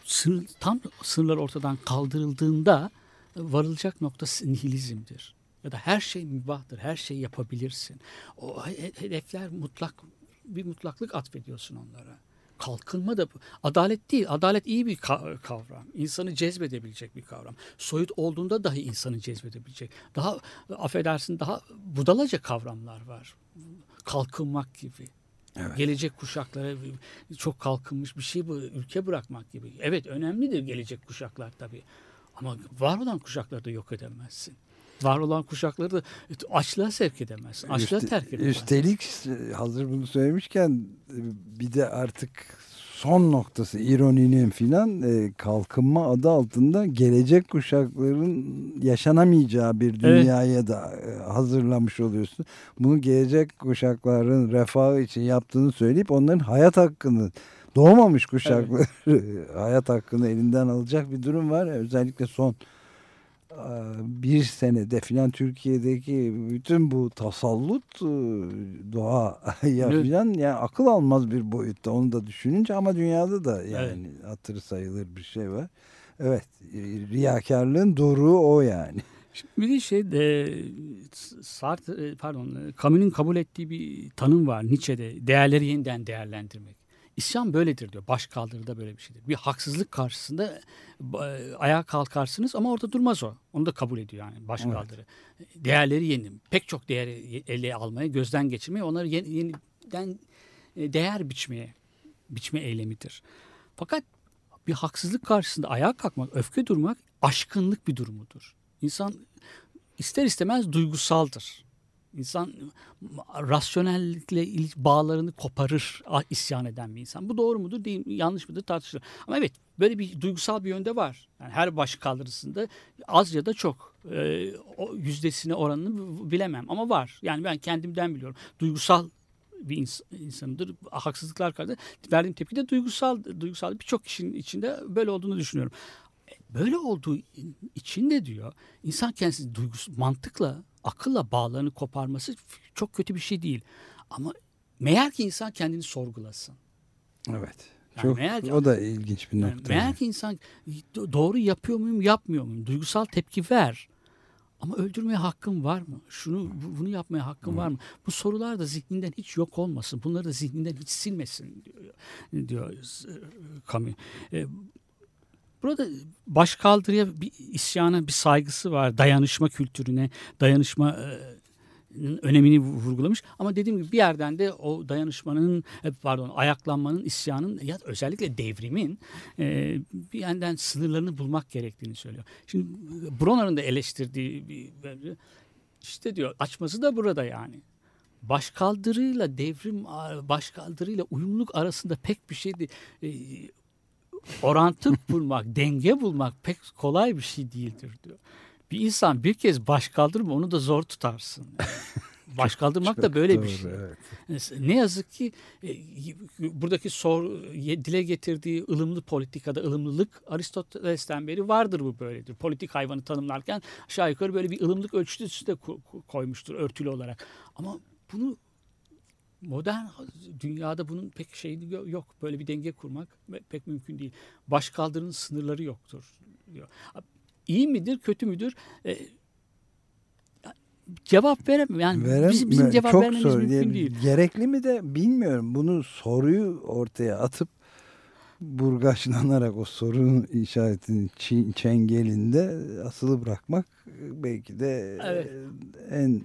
sınır, tam sınırlar ortadan kaldırıldığında e, varılacak nokta nihilizmdir. Ya da her şey mübahtır, her şey yapabilirsin. O he- hedefler mutlak bir mutlaklık atfediyorsun onlara. Kalkınma da adalet değil. Adalet iyi bir ka- kavram. İnsanı cezbedebilecek bir kavram. Soyut olduğunda dahi insanı cezbedebilecek. Daha affedersin daha budalaca kavramlar var. Kalkınmak gibi. Gelecek kuşaklara çok kalkınmış bir şey bu ülke bırakmak gibi. Evet önemlidir gelecek kuşaklar tabii. Ama var olan kuşakları da yok edemezsin. Var olan kuşakları da açlığa sevk edemezsin. Açlığa Üste- terk edemezsin. Üstelik e, hazır bunu söylemişken e, bir de artık son noktası ironinin filan e, kalkınma adı altında gelecek kuşakların yaşanamayacağı bir Evet. dünyaya da e, hazırlamış oluyorsun. Bunu gelecek kuşakların refahı için yaptığını söyleyip onların hayat hakkını doğmamış kuşakları hayat hakkını elinden alacak bir durum var. Özellikle son bir senede filan Türkiye'deki bütün bu tasallut e, Evet. filan yani akıl almaz bir boyutta onu da düşününce ama dünyada da yani hatırı sayılır bir şey var. Evet e, riyakarlığın doruğu o yani. Bir de şey de Sartre e, pardon Camus'un kabul ettiği bir tanım var Nietzsche'de değerleri yeniden değerlendirmek. İsyan böyledir diyor. Baş kaldırıda böyle bir şeydir. Bir haksızlık karşısında ayağa kalkarsınız ama orada durmaz o. Onu da kabul ediyor yani baş Evet. kaldırı. Değerleri yeni, pek çok değeri ele almaya, gözden geçirmeye, onları yeni, yeniden e, değer biçmeye, biçme eylemidir. Fakat bir haksızlık karşısında ayağa kalkmak, öfke durmak aşkınlık bir durumudur. İnsan ister istemez duygusaldır. İnsan rasyonellikle bağlarını koparır isyan eden bir insan. Bu doğru mudur değil mi, yanlış mıdır tartışılır. Ama evet böyle bir duygusal bir yönde var. Yani her baş kaldırısında az ya da çok e, o yüzdesine oranını bilemem ama var. Yani ben kendimden biliyorum. Duygusal bir ins- insanımdır. Haksızlıklar karşısında verdiğim tepki de duygusal duygusal birçok kişinin içinde böyle olduğunu düşünüyorum. E, Böyle olduğu için de diyor insan kendisi duygusu mantıkla akılla bağlarını koparması çok kötü bir şey değil. Ama meğer ki insan kendini sorgulasın. Evet. Yani Çok, meğer o da ilginç bir Yani nokta. meğer ki insan do- doğru yapıyor muyum yapmıyor muyum? Duygusal tepki ver. Ama öldürmeye hakkım var mı? Şunu bu- bunu yapmaya hakkım var mı? Bu sorular da zihninden hiç yok olmasın. Bunları da zihninden hiç silmesin diyor, diyor e, Camus. E, Burada başkaldırıya bir isyana bir saygısı var. Dayanışma kültürüne, dayanışma e, önemini vurgulamış. Ama dediğim gibi bir yerden de o dayanışmanın, e, pardon ayaklanmanın, isyanın ya özellikle devrimin e, bir yandan sınırlarını bulmak gerektiğini söylüyor. Şimdi Bronner'ın da eleştirdiği bir işte diyor açması da burada yani. Başkaldırıyla devrim, başkaldırıyla uyumluluk arasında pek bir şey değil. E, orantı bulmak, denge bulmak pek kolay bir şey değildir diyor. Bir insan bir kez baş kaldırma onu da zor tutarsın. Baş kaldırmak da böyle doğru, bir şey. evet. Ne yazık ki e, buradaki sor, dile getirdiği ılımlı politikada ılımlılık Aristoteles'ten beri vardır bu böyledir. Politik hayvanı tanımlarken aşağı yukarı böyle bir ılımlılık ölçüsü de ko- ko- koymuştur örtülü olarak. Ama bunu modern dünyada bunun pek şeyi yo- yok. Böyle bir denge kurmak pe- pek mümkün değil. Başkaldırının sınırları yoktur. diyor. İyi midir, kötü müdür? E, cevap veremem. Yani Verem- bizim, bizim cevap çok vermemiz zor. mümkün Yani değil. Gerekli mi de bilmiyorum. Bunu soruyu ortaya atıp burgaçlanarak o sorunun işaretinin çi- çengelinde asılı bırakmak belki de Evet. en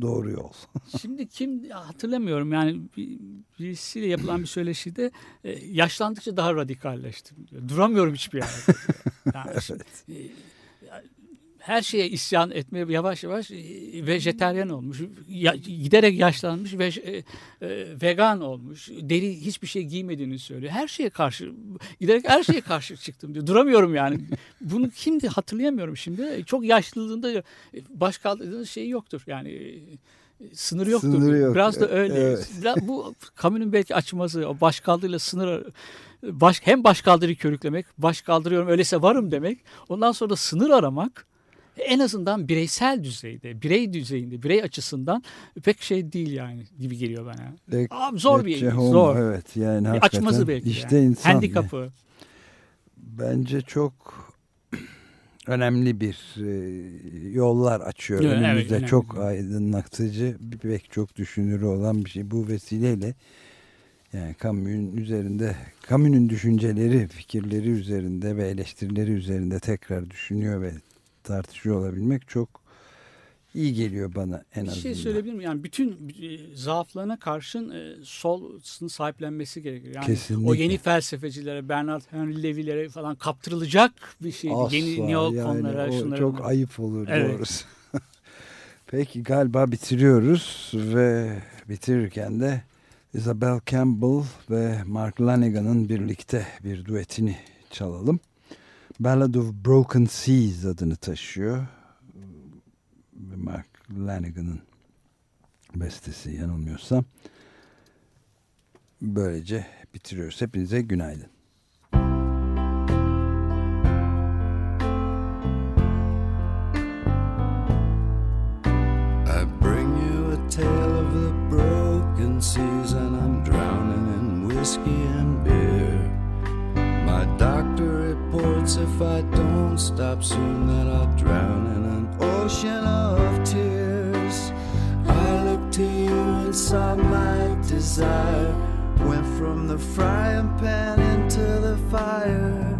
doğru yol. Şimdi kim hatırlamıyorum yani bir- birisiyle yapılan bir söyleşide e, yaşlandıkça daha radikalleştim. Duramıyorum hiçbir yerde. Yani şimdi, e, her şeye isyan etmeye yavaş yavaş e, vejeteryan olmuş. Ya, giderek yaşlanmış ve e, e, vegan olmuş. Deri hiçbir şey giymediğini söylüyor. Her şeye karşı giderek her şeye karşı çıktım diyor. Duramıyorum yani. Bunu kimdi hatırlayamıyorum şimdi. Çok yaşlılığında e, baş kaldırdığınız şey yoktur. Yani e, sınır yoktur. Sınırı yok. Biraz da öyle. Evet. Bu Camus'un belki açması o baş kaldırıyla sınır baş, hem baş kaldırıyı körüklemek, baş kaldırıyorum öyleyse varım demek. Ondan sonra da sınır aramak en azından bireysel düzeyde, birey düzeyinde, birey açısından pek şey değil yani gibi geliyor bana. Lek- Abi zor bir Lecce Homo, zor. Evet yani Bir açmazı belki. işte yani. insan Handikapı. bence çok önemli bir e, yollar açıyor Evet, evet, önümüzde önemli. çok aydınlatıcı bir pek çok düşünürü olan bir şey bu vesileyle yani Camus'un üzerinde Camus'un düşünceleri fikirleri üzerinde ve eleştirileri üzerinde tekrar düşünüyor ve tartışıyor olabilmek çok iyi geliyor bana en Bir azından. şey söyleyebilir miyim? Yani bütün e, zaaflarına karşın e, solun sahiplenmesi gerekiyor. Yani Kesinlikle. o yeni felsefecilere, Bernard Henry Levy'lere falan kaptırılacak bir şey. Asla Yeni neokonlara, yani o şunlara. çok ayıp olur Evet. doğrusu. Peki galiba bitiriyoruz ve bitirirken de Isabel Campbell ve Mark Lanigan'ın birlikte bir duetini çalalım. Ballad of Broken Seas adını taşıyor. Mark Lanigan'ın bestesi yanılmıyorsam. Böylece bitiriyoruz. Hepinize günaydın. Tale of the broken seas, and I'm drowning in whiskey and if I don't stop soon that I'll drown in an ocean of tears. I look to you and saw my desire went from the frying pan into the fire.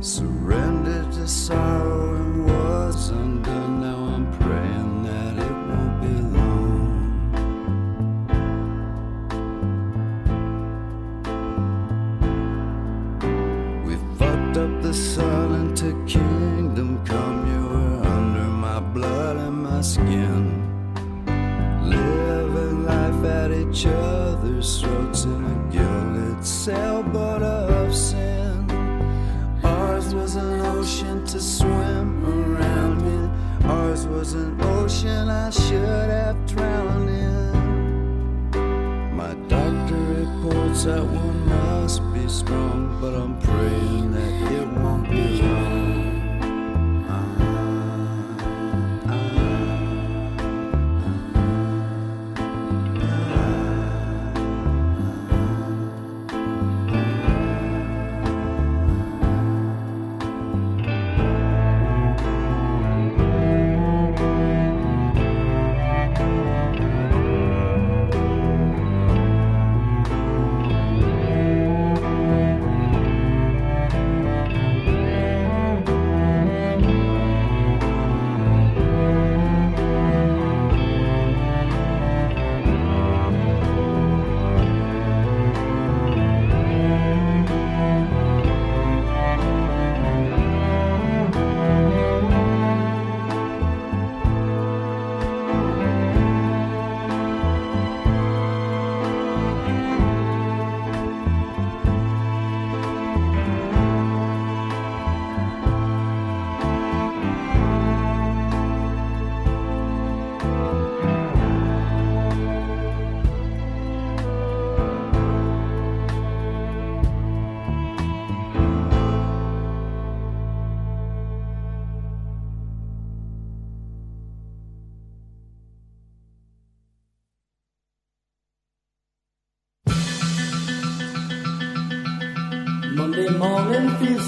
Surrendered to sorrow and was undone. Sailboat of sin. Ours was an ocean to swim around in. Ours was an ocean I should have drowned in. My doctor reports that one must be strong, but I'm praying that it won't be